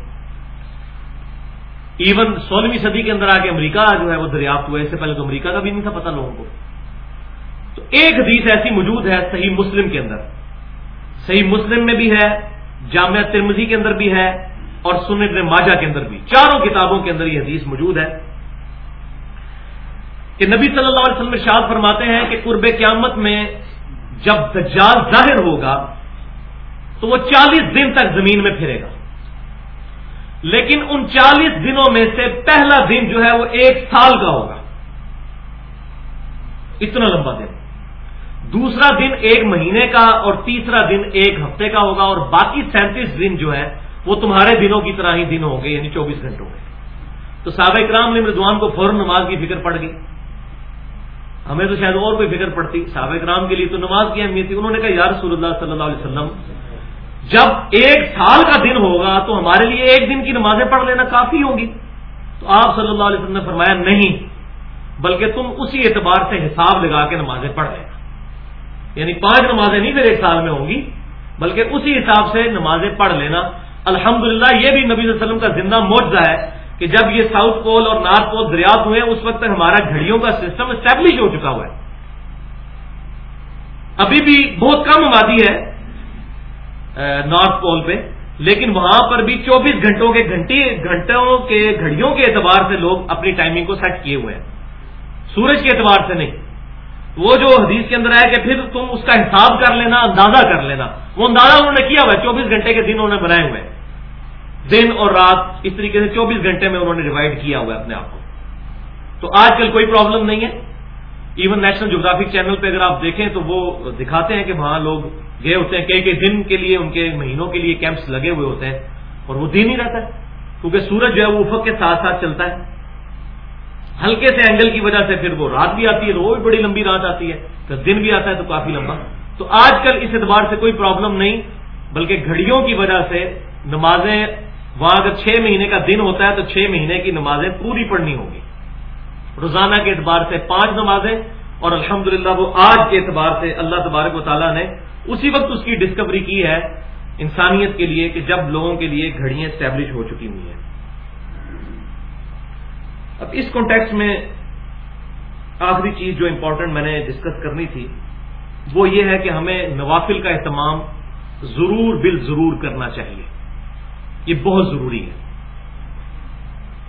ایون سولہویں صدی کے اندر آ کے امریکہ جو ہے وہ دریافت ہوا اس سے پہلے تو امریکہ کا بھی نہیں تھا پتا لوگوں کو۔ تو ایک حدیث ایسی موجود ہے صحیح مسلم کے اندر۔ صحیح مسلم میں بھی ہے، جامعہ ترمزی کے اندر بھی ہے اور سنت ماجا کے اندر بھی۔ چاروں کتابوں کے اندر یہ حدیث موجود ہے۔ کہ نبی صلی اللہ علیہ وسلم شاد فرماتے ہیں کہ قرب قیامت میں جب دجال ظاہر ہوگا تو وہ چالیس دن تک زمین میں پھرے گا۔ لیکن ان چالیس دنوں میں سے پہلا دن جو ہے وہ ایک سال کا ہوگا۔ اتنا لمبا دن۔ دوسرا دن ایک مہینے کا اور تیسرا دن ایک ہفتے کا ہوگا اور باقی سینتیس دن جو ہے وہ تمہارے دنوں کی طرح ہی دن ہوں گے یعنی چوبیس گھنٹوں کے تو صحابہ اکرام نے مردوان کو فوراً نماز کی فکر پڑ گئی۔ ہمیں تو شاید اور کوئی فکر پڑتی۔ صحابہ اکرام کے لیے تو نماز کی اہمیت تھی۔ انہوں نے کہا، یا رسول اللہ صلی اللہ علیہ وسلم، جب ایک سال کا دن ہوگا تو ہمارے لیے ایک دن کی نمازیں پڑھ لینا کافی ہوگی تو آپ صلی اللہ علیہ وسلم نے فرمایا، نہیں، بلکہ تم اسی اعتبار سے حساب لگا کے نمازیں پڑھ لینا۔ یعنی پانچ نمازیں نہیں پھر ایک سال میں ہوں گی، بلکہ اسی حساب سے نمازیں پڑھ لینا۔ الحمد یہ بھی نبی صلی اللہ علیہ وسلم کا زندہ معجزہ ہے کہ جب یہ ساؤتھ پول اور نارتھ پول دریافت ہوئے، اس وقت تک ہمارا گھڑیوں کا سسٹم اسٹیبلش ہو چکا ہوا ہے۔ ابھی بھی بہت کم آبادی ہے نارتھ پول پہ، لیکن وہاں پر بھی چوبیس گھنٹوں کے گھنٹے گھنٹوں کے گھڑیوں کے اعتبار سے لوگ اپنی ٹائمنگ کو سیٹ کیے ہوئے ہیں۔ سورج کے اعتبار سے نہیں۔ وہ جو حدیث کے اندر ہے کہ پھر تم اس کا حساب کر لینا، اندازہ کر لینا۔ وہ اندازہ انہوں نے کیا ہوا ہے چوبیس گھنٹے کے دن انہوں نے بنائے ہوئے۔ دن اور رات اس طریقے سے چوبیس گھنٹے میں انہوں نے ڈیوائڈ کیا ہوا ہے اپنے آپ کو۔ تو آج کل کوئی پرابلم نہیں ہے۔ ایون نیشنل جغرافک چینل پہ اگر آپ دیکھیں تو وہ دکھاتے ہیں کہ وہاں لوگ گئے ہوتے ہیں کئی کئی دن کے لیے، ان کے مہینوں کے لیے کیمپس لگے ہوئے ہوتے ہیں اور وہ دن ہی رہتا ہے۔ کیونکہ سورج جو ہے وہ افق کے ساتھ ساتھ چلتا ہے۔ ہلکے سے اینگل کی وجہ سے پھر وہ رات بھی آتی ہے وہ بھی بڑی لمبی رات آتی ہے پھر دن بھی آتا ہے تو کافی لمبا۔ تو آج کل اس اعتبار سے کوئی پرابلم نہیں، بلکہ گھڑیوں کی وجہ سے نمازیں، وہاں اگر چھ مہینے کا دن ہوتا ہے تو چھ مہینے کی نمازیں پوری پڑھنی ہوگی روزانہ کے اعتبار سے پانچ نمازیں اور الحمدللہ وہ آج کے اعتبار سے اللہ تبارک و تعالیٰ نے اسی وقت اس کی ڈسکوری کی ہے انسانیت کے لیے کہ جب لوگوں کے لیے گھڑیاں اسٹیبلش ہو چکی ہوئی ہیں۔ اب اس کانٹیکس میں آخری چیز جو امپورٹنٹ میں نے ڈسکس کرنی تھی، وہ یہ ہے کہ ہمیں نوافل کا اہتمام ضرور بل ضرور کرنا چاہیے۔ یہ بہت ضروری ہے۔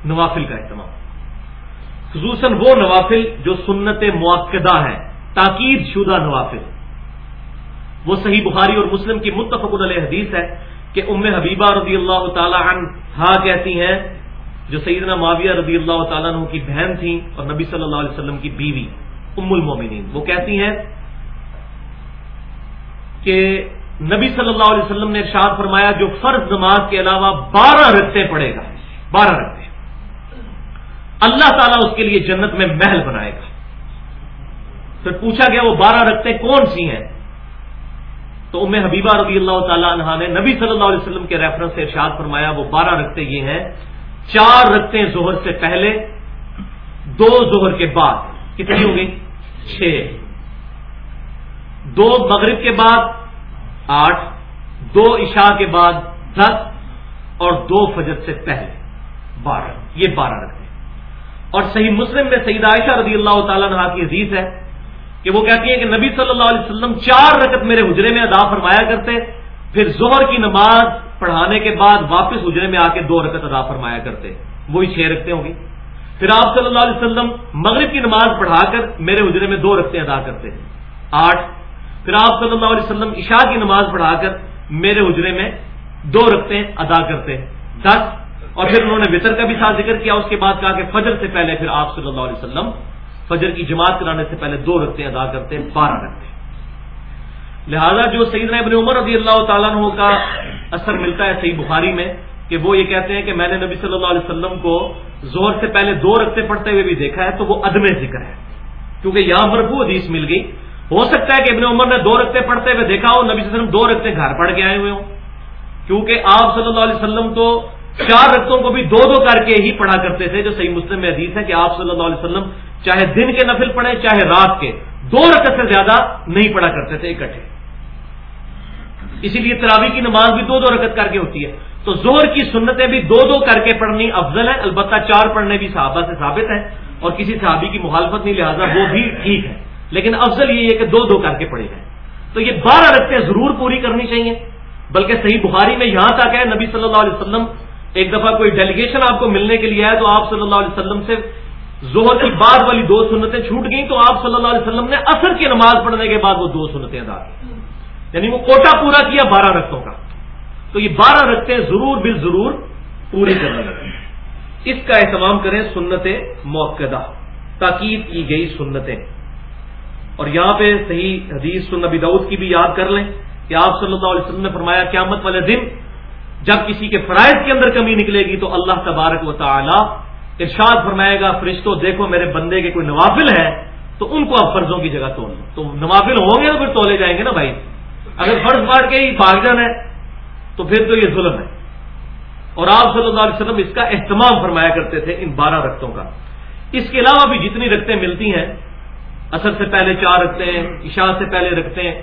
نوافل کا اہتمام۔ خصوصاً وہ نوافل جو سنت موقع ہیں، تاکید شدہ نوافل۔ وہ صحیح بخاری اور مسلم کی متفق علیہ حدیث ہے کہ ام حبیبہ رضی اللہ تعالی عنہ کہتی ہیں جو سیدنا معاویہ رضی اللہ تعالیٰ عنہ کی بہن تھیں اور نبی صلی اللہ علیہ وسلم کی بیوی، ام المومنین۔ وہ کہتی ہیں کہ نبی صلی اللہ علیہ وسلم نے ارشاد فرمایا جو فرض نماز کے علاوہ بارہ رکھتے پڑے گا، بارہ رکھتے اللہ تعالیٰ اس کے لیے جنت میں محل بنائے گا۔ پھر پوچھا گیا وہ بارہ رکھتے کون سی ہیں؟ تو ام حبیبہ رضی اللہ تعالیٰ عنہ نے نبی صلی اللہ علیہ وسلم کے ریفرنس سے ارشاد فرمایا وہ بارہ رکھتے یہ ہیں چار رکھتے زہر سے پہلے، دو زہر کے بعد. کتنی ہو گئی چھ. دو مغرب کے بعد آٹھ، دو عشاء کے بعد دس اور دو فجر سے پہلے، بارہ. یہ بارہ رکھتے اور صحیح مسلم میں سعید عائشہ رضی اللہ تعالیٰ عنہ کی عزیز ہے کہ وہ کہتی ہیں کہ نبی صلی اللہ علیہ وسلم چار رکت میرے حجرے میں ادا فرمایا کرتے، پھر زہر کی نماز پڑھانے کے بعد واپس حجرے میں آ کے دو رکت ادا فرمایا کرتے وہی چھ رکھتے ہوں گی۔ پھر آپ صلی اللہ علیہ وسلم مغرب کی نماز پڑھا کر میرے حجرے میں دو رکھتے ادا کرتے آٹھ، پھر آپ صلی اللہ علیہ وسلم عشاء کی نماز پڑھا کر میرے حجرے میں دو رکھتے ادا کرتے دس، اور پھر انہوں نے وطر کا بھی ساتھ ذکر کیا، اس کے بعد کہا کہ فجر سے پہلے پھر آپ صلی اللہ علیہ وسلم فجر کی جماعت کرانے سے پہلے دو رکھتے ادا کرتے ہیں، بارہ رکھتے لہذا جو سعید ابن عمر رضی اللہ تعالیٰ عنہ کا اثر ملتا ہے صحیح بخاری میں کہ وہ یہ کہتے ہیں کہ میں نے نبی صلی اللہ علیہ وسلم کو زور سے پہلے دو رکھتے پڑھتے ہوئے بھی دیکھا ہے تو وہ عدم ذکر ہے۔ کیونکہ یہاں مرفوع حدیث مل گئی۔ ہو سکتا ہے کہ ابن عمر نے دو رکھتے پڑھتے ہوئے دیکھا ہو، نبی صلی اللہ علیہ وسلم دو رکھتے گھر پڑھ کے آئے ہوئے ہوں۔ کیونکہ آپ صلی اللہ علیہ وسلم تو چار رقطوں کو بھی دو دو کر کے ہی پڑھا کرتے تھے، جو صحیح مسلم میں حدیث ہے کہ آپ صلی اللہ علیہ وسلم چاہے دن کے نفل پڑھیں، چاہے رات کے دو رقط سے زیادہ نہیں پڑھا کرتے تھے اکٹھے۔ اسی لیے تراوی کی نماز بھی دو دو رکت کر کے ہوتی ہے۔ تو زور کی سنتیں بھی دو دو کر کے پڑھنی افضل ہے، البتہ چار پڑھنے بھی صحابہ سے ثابت ہے اور کسی صحابی کی مخالفت نہیں، لہٰذا وہ بھی ٹھیک ہے۔ لیکن افضل یہ ہے کہ دو دو کر کے پڑھے جائیں۔ تو یہ بارہ رکھتے ضرور پوری کرنی چاہیے۔ بلکہ صحیح بخاری میں یہاں تک ہے، نبی صلی اللہ علیہ وسلم ایک دفعہ کوئی ڈیلیگیشن آپ کو ملنے کے لیے آئے تو آپ صلی اللہ علیہ وسلم سے زہر کی بعد والی دو سنتیں چھوٹ گئیں تو آپ صلی اللہ علیہ وسلم نے اثر کی نماز پڑھنے کے بعد وہ دو سنتیں ادا کی۔ یعنی وہ کوٹا پورا کیا بارہ رقطوں کا۔ تو یہ بارہ رقطیں ضرور بال ضرور پوری کرنے لگے اس کا اہتمام کریں سنت موقع تاکید کی گئی سنتیں۔ اور یہاں پہ صحیح حدیث سن نبی دعود کی بھی یاد کر لیں کہ آپ صلی اللہ علیہ وسلم نے فرمایا، قیامت والے دن جب کسی کے فرائض کے اندر کمی نکلے گی تو اللہ تبارک و تعالی ارشاد فرمائے گا فرشتوں دیکھو میرے بندے کے کوئی نوافل ہے تو ان کو اب فرضوں کی جگہ تول لو تو نوافل ہوں گے تو پھر تولے جائیں گے نا بھائی؟ اگر فرض بانٹ کے ہی بھاگ جانا ہے، تو پھر تو یہ ظلم ہے۔ اور آپ صلی اللہ علیہ وسلم اس کا اہتمام فرمایا کرتے تھے ان بارہ رقطوں کا۔ اس کے علاوہ بھی جتنی رقطیں ملتی ہیں اثر سے پہلے چار رکھتے ہیں عشاء سے پہلے رکھتے ہیں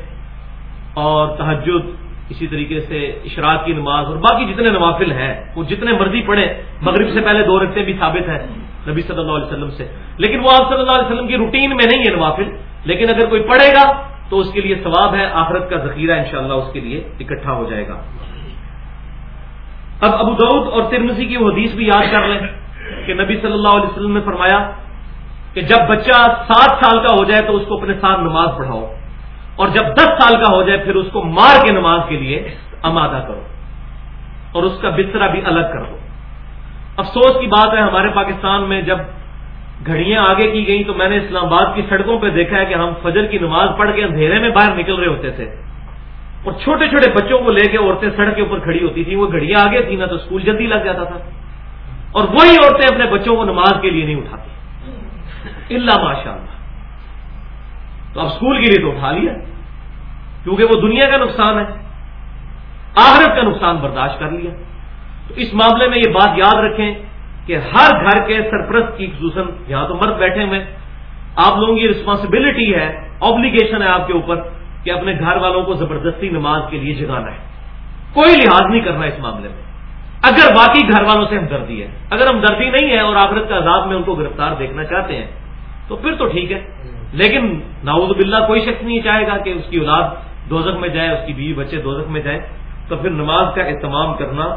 اور تحجد اسی طریقے سے اشراق کی نماز، اور باقی جتنے نوافل ہیں، وہ جتنے مرضی پڑھے مغرب سے پہلے دو رکھتے بھی ثابت ہیں نبی صلی اللہ علیہ وسلم سے۔ لیکن وہ آپ صلی اللہ علیہ وسلم کی روٹین میں نہیں ہے نوافل، لیکن اگر کوئی پڑھے گا تو اس کے لیے ثواب ہے، آخرت کا ذخیرہ انشاءاللہ اس کے لیے اکٹھا ہو جائے گا۔ اب ابو دعود اور ترمسی کی وہ حدیث بھی یاد کر لیں کہ نبی صلی اللہ علیہ وسلم نے فرمایا کہ جب بچہ سات سال کا ہو جائے تو اس کو اپنے ساتھ نماز پڑھاؤ، اور جب دس سال کا ہو جائے پھر اس کو مار کے نماز کے لیے آمادہ کرو، اور اس کا بسترا بھی الگ کر دو۔ افسوس کی بات ہے، ہمارے پاکستان میں جب گھڑیاں آگے کی گئیں تو میں نے اسلام آباد کی سڑکوں پہ دیکھا ہے کہ ہم فجر کی نماز پڑھ کے اندھیرے میں باہر نکل رہے ہوتے تھے۔ اور چھوٹے چھوٹے بچوں کو لے کے عورتیں سڑک کے اوپر کھڑی ہوتی تھیں۔ وہ گھڑیاں آگے تھیں نا تو اسکول جلدی لگ جاتا تھا۔ اور وہی عورتیں اپنے بچوں کو نماز کے لیے نہیں اٹھاتی۔ اللہ ماشاء اللہ تو اب اسکول کے لیے تو اٹھا لیا، کیونکہ وہ دنیا کا نقصان ہے۔ آخرت کا نقصان برداشت کر لیا۔ تو اس معاملے میں یہ بات یاد رکھیں۔ کہ ہر گھر کے سرپرست کی، خصوصاً یہاں تو مرد بیٹھے ہوئے آپ لوگوں کی رسپانسبلٹی ہے آبلیگیشن ہے آپ کے اوپر کہ اپنے گھر والوں کو زبردستی نماز کے لیے جگانا ہے۔ کوئی لحاظ نہیں کرنا اس معاملے میں۔ اگر واقعی گھر والوں سے ہمدردی ہے، اگر ہمدردی نہیں ہے اور آخرت کا عذاب میں ان کو گرفتار دیکھنا چاہتے ہیں، تو پھر تو ٹھیک ہے۔ لیکن ناود باللہ کوئی شخص نہیں چاہے گا کہ اس کی اولاد دوزخ میں جائے، اس کی بیوی بچے دوزخ میں جائیں تو پھر نماز کا اہتمام کرنا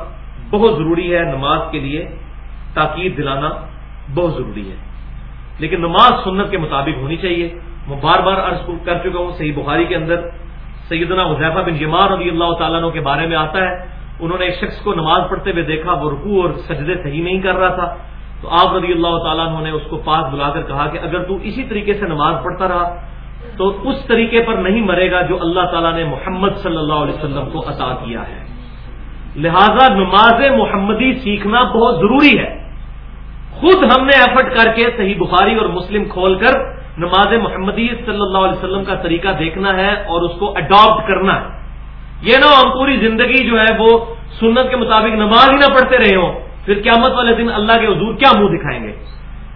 بہت ضروری ہے، نماز کے لیے تاکید دلانا بہت ضروری ہے۔ لیکن نماز سنت کے مطابق ہونی چاہیے۔ میں بار بار عرض کر چکا ہوں، صحیح بخاری کے اندر سیدنا حذیفہ بن یمان رضی اللہ تعالیٰ عنہ کے بارے میں آتا ہے۔ انہوں نے ایک شخص کو نماز پڑھتے ہوئے دیکھا، وہ رکوع اور سجدے صحیح نہیں کر رہا تھا۔ تو آپ رضی اللہ تعالیٰ عنہ نے اس کو پاس بلا کر کہا کہ اگر تو اسی طریقے سے نماز پڑھتا رہا، تو اس طریقے پر نہیں مرے گا جو اللہ تعالیٰ نے محمد صلی اللہ علیہ وسلم کو عطا کیا ہے۔ لہذا نماز محمدی سیکھنا بہت ضروری ہے۔ خود ہم نے ایفرٹ کر کے صحیح بخاری اور مسلم کھول کر نماز محمدی صلی اللہ علیہ وسلم کا طریقہ دیکھنا ہے اور اس کو اڈاپٹ کرنا ہے۔ یہ نہ ہم پوری زندگی جو ہے وہ سنت کے مطابق نماز ہی نہ پڑھتے رہے ہوں، پھر قیامت والے دن اللہ کے حضور کیا منہ دکھائیں گے؟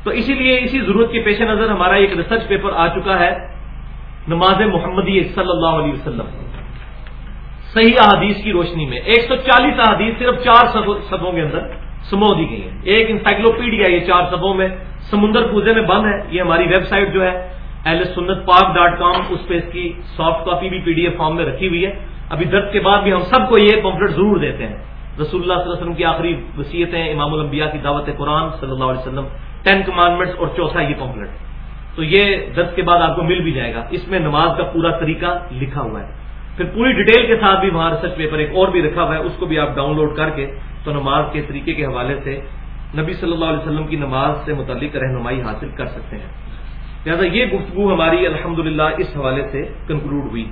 تو اسی لیے اسی ضرورت کے پیش نظر ہمارا ایک ریسرچ پیپر آ چکا ہے، نماز محمدی صلی اللہ علیہ وسلم۔ صحیح احادیث کی روشنی میں، ایک سو چالیس احادیث صرف چار سدوں کے اندر۔ سمو دی گئی ہے۔ ایک انسائکلوپیڈیا یہ چار سبوں میں، سمندر پوزے میں بند ہے۔ یہ ہماری ویب سائٹ جو ہے ایل سنت پاک ڈاٹ کام، اس پہ اس کی سافٹ کاپی بھی پی ڈی ایف فارم میں رکھی ہوئی ہے۔ ابھی درد کے بعد بھی ہم سب کو یہ پمفلٹ ضرور دیتے ہیں۔ رسول اللہ صلی اللہ علیہ وسلم کی آخری وصیتیں، امام الانبیاء کی دعوت قرآن صلی اللہ علیہ وسلم ٹین کمانڈمنٹس اور چوتھا یہ پمفلٹ۔ تو یہ درد کے بعد آپ کو مل بھی جائے گا۔ اس میں نماز کا پورا طریقہ لکھا ہوا ہے۔ پھر پوری ڈیٹیل کے ساتھ بھی وہاں ریسرچ پیپر ایک اور بھی رکھا ہوا ہے، اس کو بھی آپ ڈاؤن لوڈ کر کے تو نماز کے طریقے کے حوالے سے نبی صلی اللہ علیہ وسلم کی نماز سے متعلق رہنمائی حاصل کر سکتے ہیں۔ لہٰذا یہ گفتگو ہماری الحمد اس حوالے سے کنکلوڈ ہوئی۔